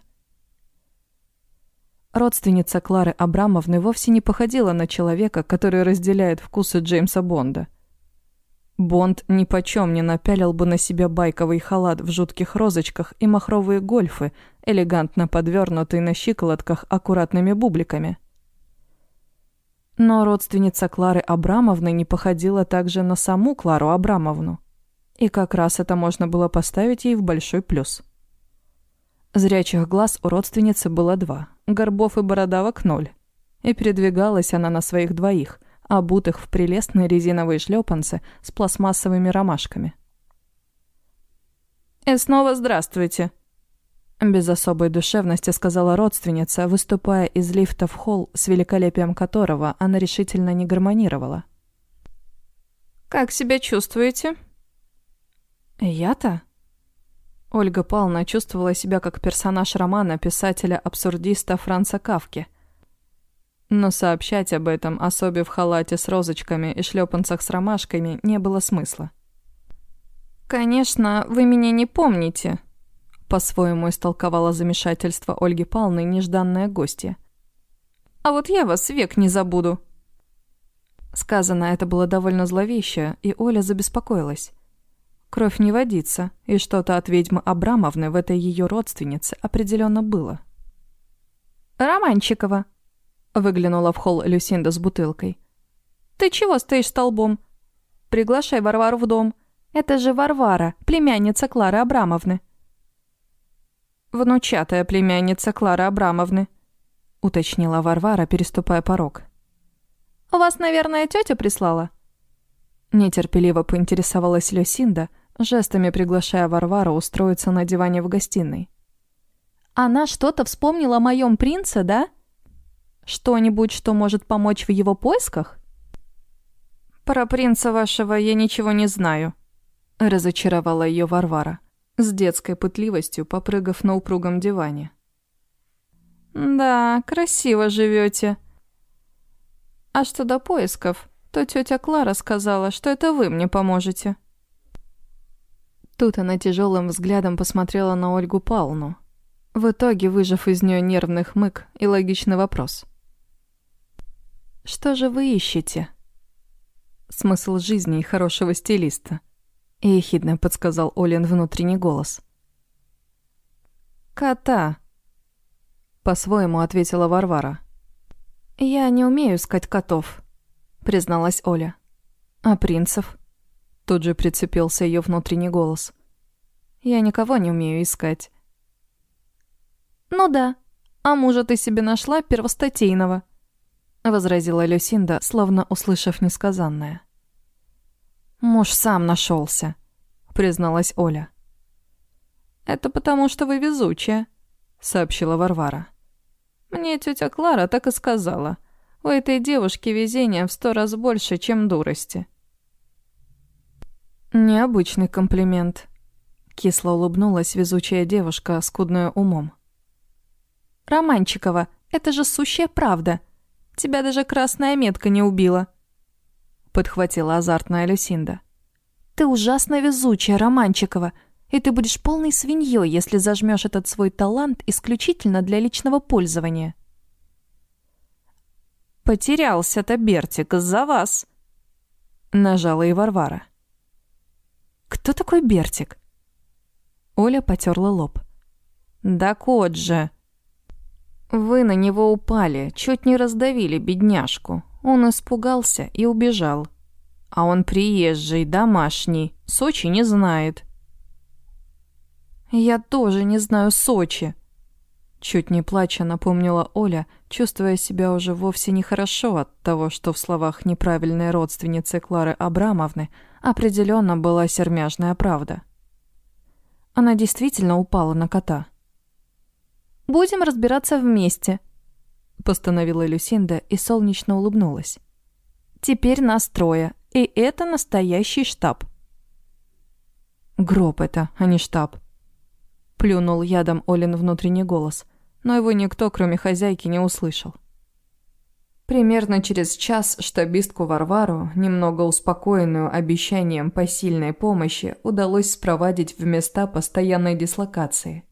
Родственница Клары Абрамовны вовсе не походила на человека, который разделяет вкусы Джеймса Бонда. Бонд ни почем не напялил бы на себя байковый халат в жутких розочках и махровые гольфы, элегантно подвернутые на щиколотках аккуратными бубликами. Но родственница Клары Абрамовны не походила также на саму Клару Абрамовну. И как раз это можно было поставить ей в большой плюс. Зрячих глаз у родственницы было два, горбов и бородавок ноль. И передвигалась она на своих двоих, обутых в прелестные резиновые шлепанцы с пластмассовыми ромашками. «И снова здравствуйте!» Без особой душевности сказала родственница, выступая из лифта в холл, с великолепием которого она решительно не гармонировала. «Как себя чувствуете?» «Я-то?» Ольга Павловна чувствовала себя как персонаж романа писателя-абсурдиста Франца Кавки. Но сообщать об этом особе в халате с розочками и шлепанцах с ромашками не было смысла. «Конечно, вы меня не помните», — по-своему истолковала замешательство Ольги Павловны нежданная гостья. «А вот я вас век не забуду». Сказано это было довольно зловеще, и Оля забеспокоилась. Кровь не водится, и что-то от ведьмы Абрамовны в этой ее родственнице определенно было. «Романчикова!» — выглянула в холл Люсинда с бутылкой. «Ты чего стоишь столбом? Приглашай Варвару в дом. Это же Варвара, племянница Клары Абрамовны». «Внучатая племянница Клары Абрамовны», — уточнила Варвара, переступая порог. «У вас, наверное, тетя прислала?» Нетерпеливо поинтересовалась Люсинда, жестами приглашая Варвару устроиться на диване в гостиной. «Она что-то вспомнила о моем принце, да? Что-нибудь, что может помочь в его поисках?» «Про принца вашего я ничего не знаю», — разочаровала ее Варвара, с детской пытливостью попрыгав на упругом диване. «Да, красиво живете. А что до поисков, то тетя Клара сказала, что это вы мне поможете». Тут она тяжелым взглядом посмотрела на Ольгу Павловну, в итоге выжав из нее нервный хмык и логичный вопрос. «Что же вы ищете?» «Смысл жизни и хорошего стилиста», — ехидно подсказал Олин внутренний голос. «Кота», — по-своему ответила Варвара. «Я не умею искать котов», — призналась Оля. «А принцев?» Тут же прицепился ее внутренний голос. Я никого не умею искать». «Ну да, а мужа ты себе нашла первостатейного», — возразила Люсинда, словно услышав несказанное. «Муж сам нашелся», — призналась Оля. «Это потому, что вы везучая», — сообщила Варвара. «Мне тетя Клара так и сказала. У этой девушки везение в сто раз больше, чем дурости». «Необычный комплимент», — кисло улыбнулась везучая девушка, скудная умом. «Романчикова, это же сущая правда. Тебя даже красная метка не убила», — подхватила азартная Люсинда. «Ты ужасно везучая, Романчикова, и ты будешь полной свиньей, если зажмешь этот свой талант исключительно для личного пользования». «Потерялся-то Бертик из-за вас», — нажала и Варвара. «Кто такой Бертик?» Оля потерла лоб. «Да кот же!» «Вы на него упали, чуть не раздавили бедняжку. Он испугался и убежал. А он приезжий, домашний, Сочи не знает». «Я тоже не знаю Сочи», Чуть не плача напомнила Оля, чувствуя себя уже вовсе нехорошо от того, что в словах неправильной родственницы Клары Абрамовны определенно была сермяжная правда. Она действительно упала на кота. «Будем разбираться вместе», — постановила Люсинда и солнечно улыбнулась. «Теперь нас трое, и это настоящий штаб». «Гроб это, а не штаб», — плюнул ядом Олин внутренний голос но его никто, кроме хозяйки, не услышал. Примерно через час штабистку Варвару, немного успокоенную обещанием посильной помощи, удалось спровадить в места постоянной дислокации.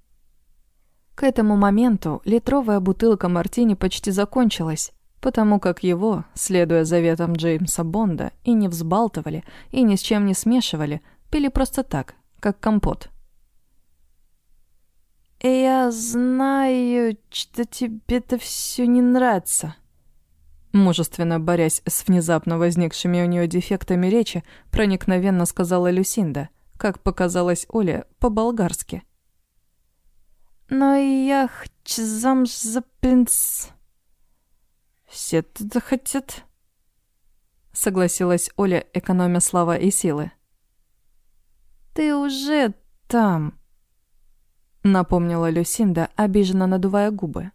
К этому моменту литровая бутылка мартини почти закончилась, потому как его, следуя заветам Джеймса Бонда, и не взбалтывали, и ни с чем не смешивали, пили просто так, как компот – «Я знаю, что тебе это все не нравится». Мужественно борясь с внезапно возникшими у нее дефектами речи, проникновенно сказала Люсинда, как показалось Оле, по-болгарски. «Но я хочу замуж за принц...» «Все туда хотят...» Согласилась Оля, экономя слова и силы. «Ты уже там...» Напомнила Люсинда, обиженно надувая губы.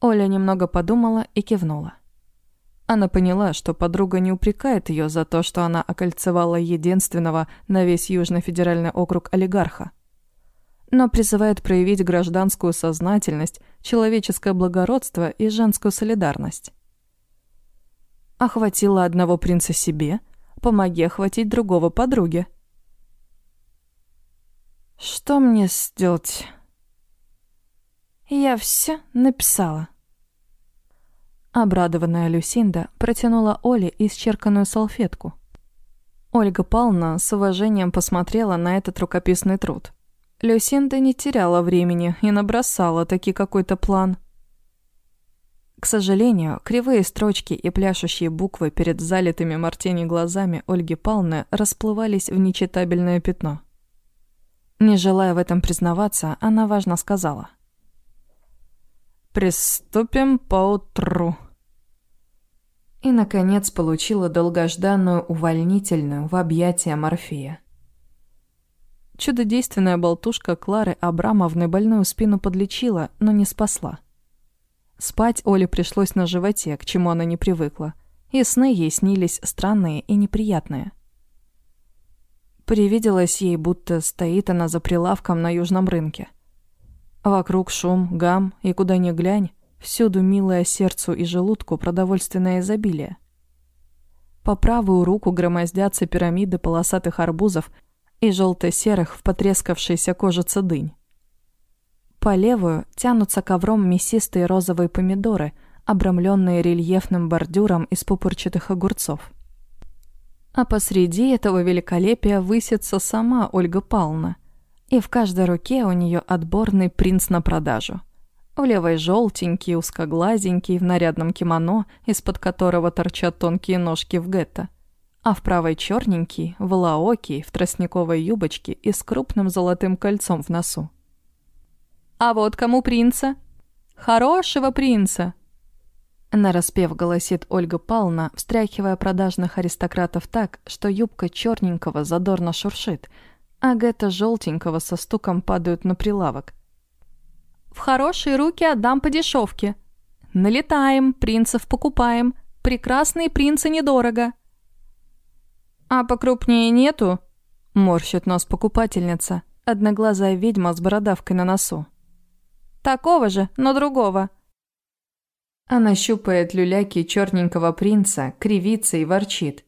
Оля немного подумала и кивнула. Она поняла, что подруга не упрекает ее за то, что она окольцевала единственного на весь Южный федеральный округ олигарха, но призывает проявить гражданскую сознательность, человеческое благородство и женскую солидарность. Охватила одного принца себе, помоги охватить другого подруге. Что мне сделать? Я все написала. Обрадованная Люсинда протянула Оле исчерканную салфетку. Ольга Павловна с уважением посмотрела на этот рукописный труд. Люсинда не теряла времени и набросала таки какой-то план. К сожалению, кривые строчки и пляшущие буквы перед залитыми мартини глазами Ольги Павловны расплывались в нечитабельное пятно. Не желая в этом признаваться, она важно сказала. «Приступим поутру». И, наконец, получила долгожданную увольнительную в объятия Морфея. Чудодейственная болтушка Клары Абрамовны больную спину подлечила, но не спасла. Спать Оле пришлось на животе, к чему она не привыкла, и сны ей снились странные и неприятные. Привиделось ей, будто стоит она за прилавком на южном рынке. Вокруг шум, гам, и куда ни глянь, всюду милое сердцу и желудку продовольственное изобилие. По правую руку громоздятся пирамиды полосатых арбузов и желто-серых в потрескавшейся кожице дынь. По левую тянутся ковром мясистые розовые помидоры, обрамленные рельефным бордюром из пупырчатых огурцов. А посреди этого великолепия высится сама Ольга Павловна. И в каждой руке у нее отборный принц на продажу. В левой желтенький, узкоглазенький, в нарядном кимоно, из-под которого торчат тонкие ножки в гетто. А в правой черненький, волоокий, в тростниковой юбочке и с крупным золотым кольцом в носу. «А вот кому принца? Хорошего принца!» Нараспев голосит Ольга Павловна, встряхивая продажных аристократов так, что юбка черненького задорно шуршит, а гетто желтенького со стуком падают на прилавок. «В хорошие руки отдам по дешевке. Налетаем, принцев покупаем. Прекрасные принцы недорого». «А покрупнее нету?» — морщит нос покупательница, одноглазая ведьма с бородавкой на носу. «Такого же, но другого». Она щупает люляки черненького принца, кривится и ворчит.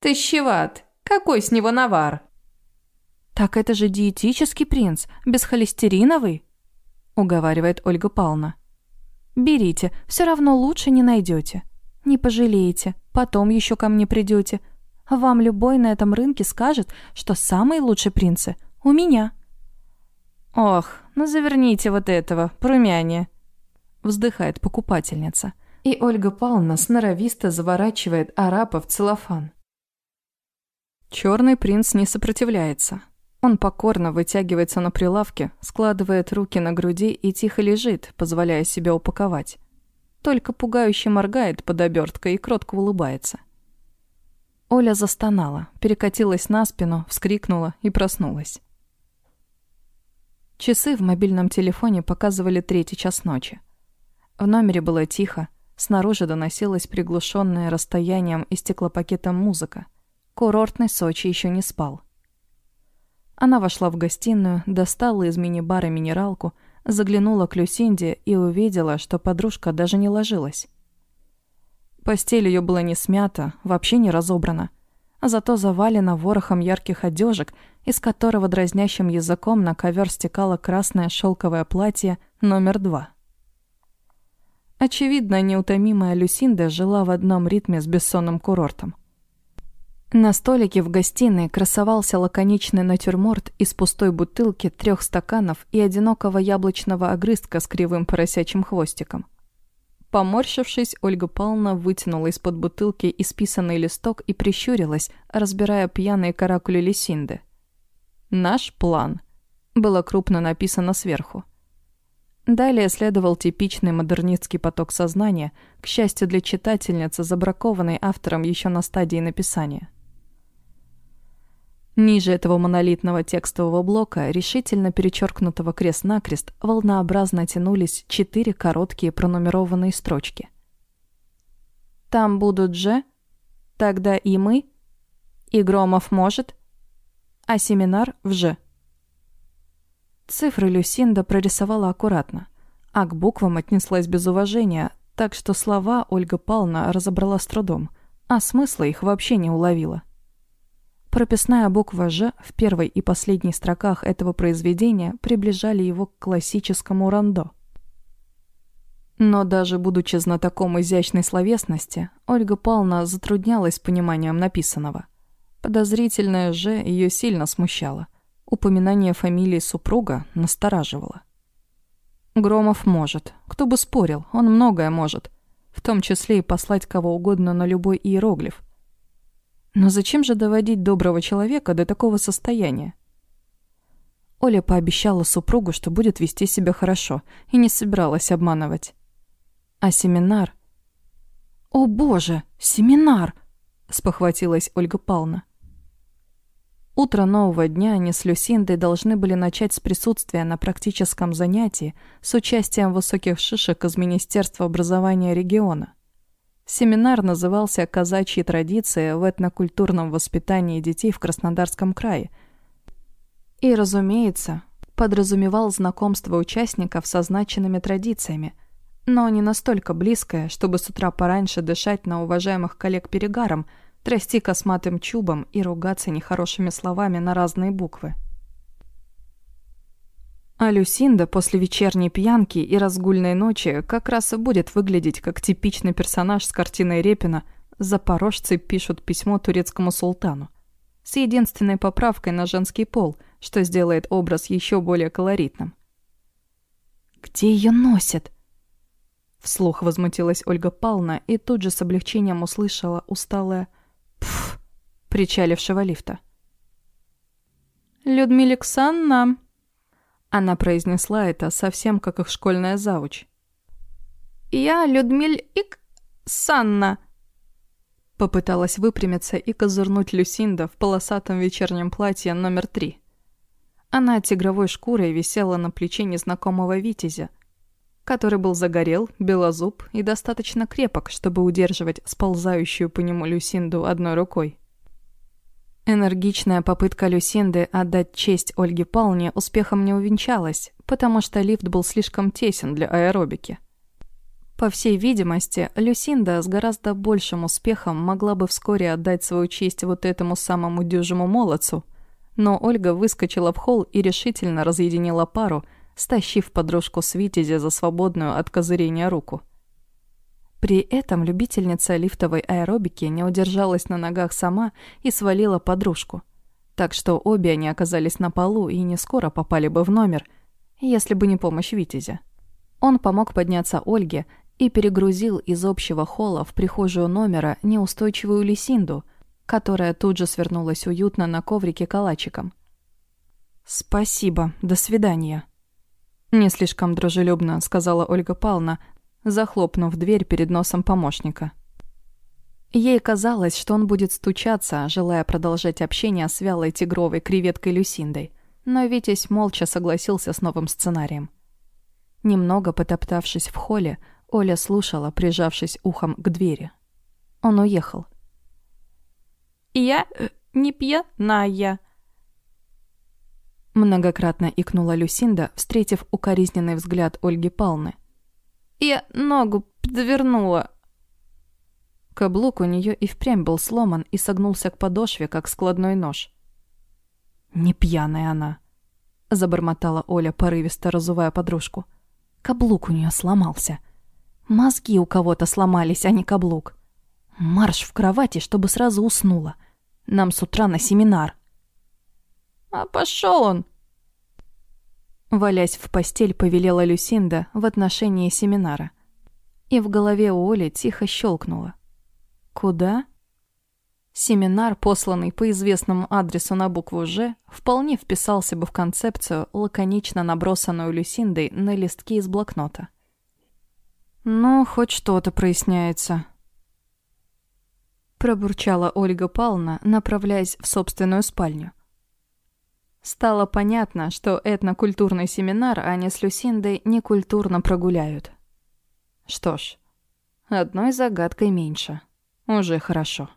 «Тыщеват! Какой с него навар?» «Так это же диетический принц, бесхолестериновый», — уговаривает Ольга Павловна. «Берите, все равно лучше не найдете. Не пожалеете, потом еще ко мне придете, вам любой на этом рынке скажет, что самые лучшие принцы у меня». «Ох, ну заверните вот этого, прумяне», — вздыхает покупательница. И Ольга Павловна сноровисто заворачивает арапа в целлофан. Черный принц не сопротивляется. Он покорно вытягивается на прилавке, складывает руки на груди и тихо лежит, позволяя себе упаковать. Только пугающе моргает под оберткой и кротко улыбается. Оля застонала, перекатилась на спину, вскрикнула и проснулась. Часы в мобильном телефоне показывали третий час ночи. В номере было тихо, снаружи доносилась приглушенная расстоянием и стеклопакетом музыка. Курортный Сочи еще не спал. Она вошла в гостиную, достала из мини-бара минералку, заглянула к Люсинде и увидела, что подружка даже не ложилась. Постель ее была не смята, вообще не разобрана, а зато завалена ворохом ярких одежек, из которого дразнящим языком на ковер стекало красное шелковое платье номер два. Очевидно, неутомимая Люсинда жила в одном ритме с бессонным курортом. На столике в гостиной красовался лаконичный натюрморт из пустой бутылки, трех стаканов и одинокого яблочного огрызка с кривым поросячьим хвостиком. Поморщившись, Ольга Павловна вытянула из-под бутылки исписанный листок и прищурилась, разбирая пьяные каракули Лисинды. «Наш план» было крупно написано сверху. Далее следовал типичный модернистский поток сознания, к счастью для читательницы, забракованной автором еще на стадии написания. Ниже этого монолитного текстового блока, решительно перечеркнутого крест-накрест, волнообразно тянулись четыре короткие пронумерованные строчки. «Там будут же, тогда и мы, и Громов может, а семинар в же». Цифры Люсинда прорисовала аккуратно, а к буквам отнеслась без уважения, так что слова Ольга Павловна разобрала с трудом, а смысла их вообще не уловила. Прописная буква «Ж» в первой и последней строках этого произведения приближали его к классическому рандо. Но даже будучи знатоком изящной словесности, Ольга Павловна затруднялась пониманием написанного. Подозрительное «Ж» ее сильно смущало. Упоминание фамилии супруга настораживало. Громов может. Кто бы спорил, он многое может. В том числе и послать кого угодно на любой иероглиф – но зачем же доводить доброго человека до такого состояния? Оля пообещала супругу, что будет вести себя хорошо, и не собиралась обманывать. А семинар... «О боже, семинар!» — спохватилась Ольга Павловна. Утро нового дня они с Люсиндой должны были начать с присутствия на практическом занятии с участием высоких шишек из Министерства образования региона. Семинар назывался «Казачьи традиции в этнокультурном воспитании детей в Краснодарском крае». И, разумеется, подразумевал знакомство участников со значенными традициями, но не настолько близкое, чтобы с утра пораньше дышать на уважаемых коллег перегаром, трясти косматым чубом и ругаться нехорошими словами на разные буквы. А Люсинда после вечерней пьянки и разгульной ночи как раз и будет выглядеть как типичный персонаж с картиной Репина «Запорожцы пишут письмо турецкому султану» с единственной поправкой на женский пол, что сделает образ еще более колоритным. «Где ее носит?» Вслух возмутилась Ольга Павловна и тут же с облегчением услышала усталое «пф» причалившего лифта. «Людмила Ксанна!» Она произнесла это совсем как их школьная завуч. «Я Людмиль Ик Санна!» Попыталась выпрямиться и козырнуть Люсинда в полосатом вечернем платье номер три. Она тигровой шкурой висела на плече незнакомого витязя, который был загорел, белозуб и достаточно крепок, чтобы удерживать сползающую по нему Люсинду одной рукой. Энергичная попытка Люсинды отдать честь Ольге Палне успехом не увенчалась, потому что лифт был слишком тесен для аэробики. По всей видимости, Люсинда с гораздо большим успехом могла бы вскоре отдать свою честь вот этому самому дюжему молодцу, но Ольга выскочила в холл и решительно разъединила пару, стащив подружку с Витязя за свободную от козырения руку. При этом любительница лифтовой аэробики не удержалась на ногах сама и свалила подружку. Так что обе они оказались на полу и не скоро попали бы в номер, если бы не помощь Витязя. Он помог подняться Ольге и перегрузил из общего холла в прихожую номера неустойчивую Лисинду, которая тут же свернулась уютно на коврике калачиком. «Спасибо, до свидания», — не слишком дружелюбно сказала Ольга Павловна, захлопнув дверь перед носом помощника. Ей казалось, что он будет стучаться, желая продолжать общение с вялой тигровой креветкой Люсиндой, но Витязь молча согласился с новым сценарием. Немного потоптавшись в холле, Оля слушала, прижавшись ухом к двери. Он уехал. «Я э, не пьяная», Многократно икнула Люсинда, встретив укоризненный взгляд Ольги Палны. Я ногу подвернула. Каблук у нее и впрямь был сломан и согнулся к подошве, как складной нож. «Не пьяная она», — забормотала Оля, порывисто разувая подружку. «Каблук у нее сломался. Мозги у кого-то сломались, а не каблук. Марш в кровати, чтобы сразу уснула. Нам с утра на семинар». «А пошел он!» Валясь в постель, повелела Люсинда в отношении семинара. И в голове у Оли тихо щелкнуло. «Куда?» Семинар, посланный по известному адресу на букву «Ж», вполне вписался бы в концепцию, лаконично набросанную Люсиндой на листки из блокнота. «Ну, хоть что-то проясняется», пробурчала Ольга Павловна, направляясь в собственную спальню. Стало понятно, что этнокультурный семинар они с Люсиндой некультурно прогуляют. Что ж, одной загадкой меньше. Уже хорошо.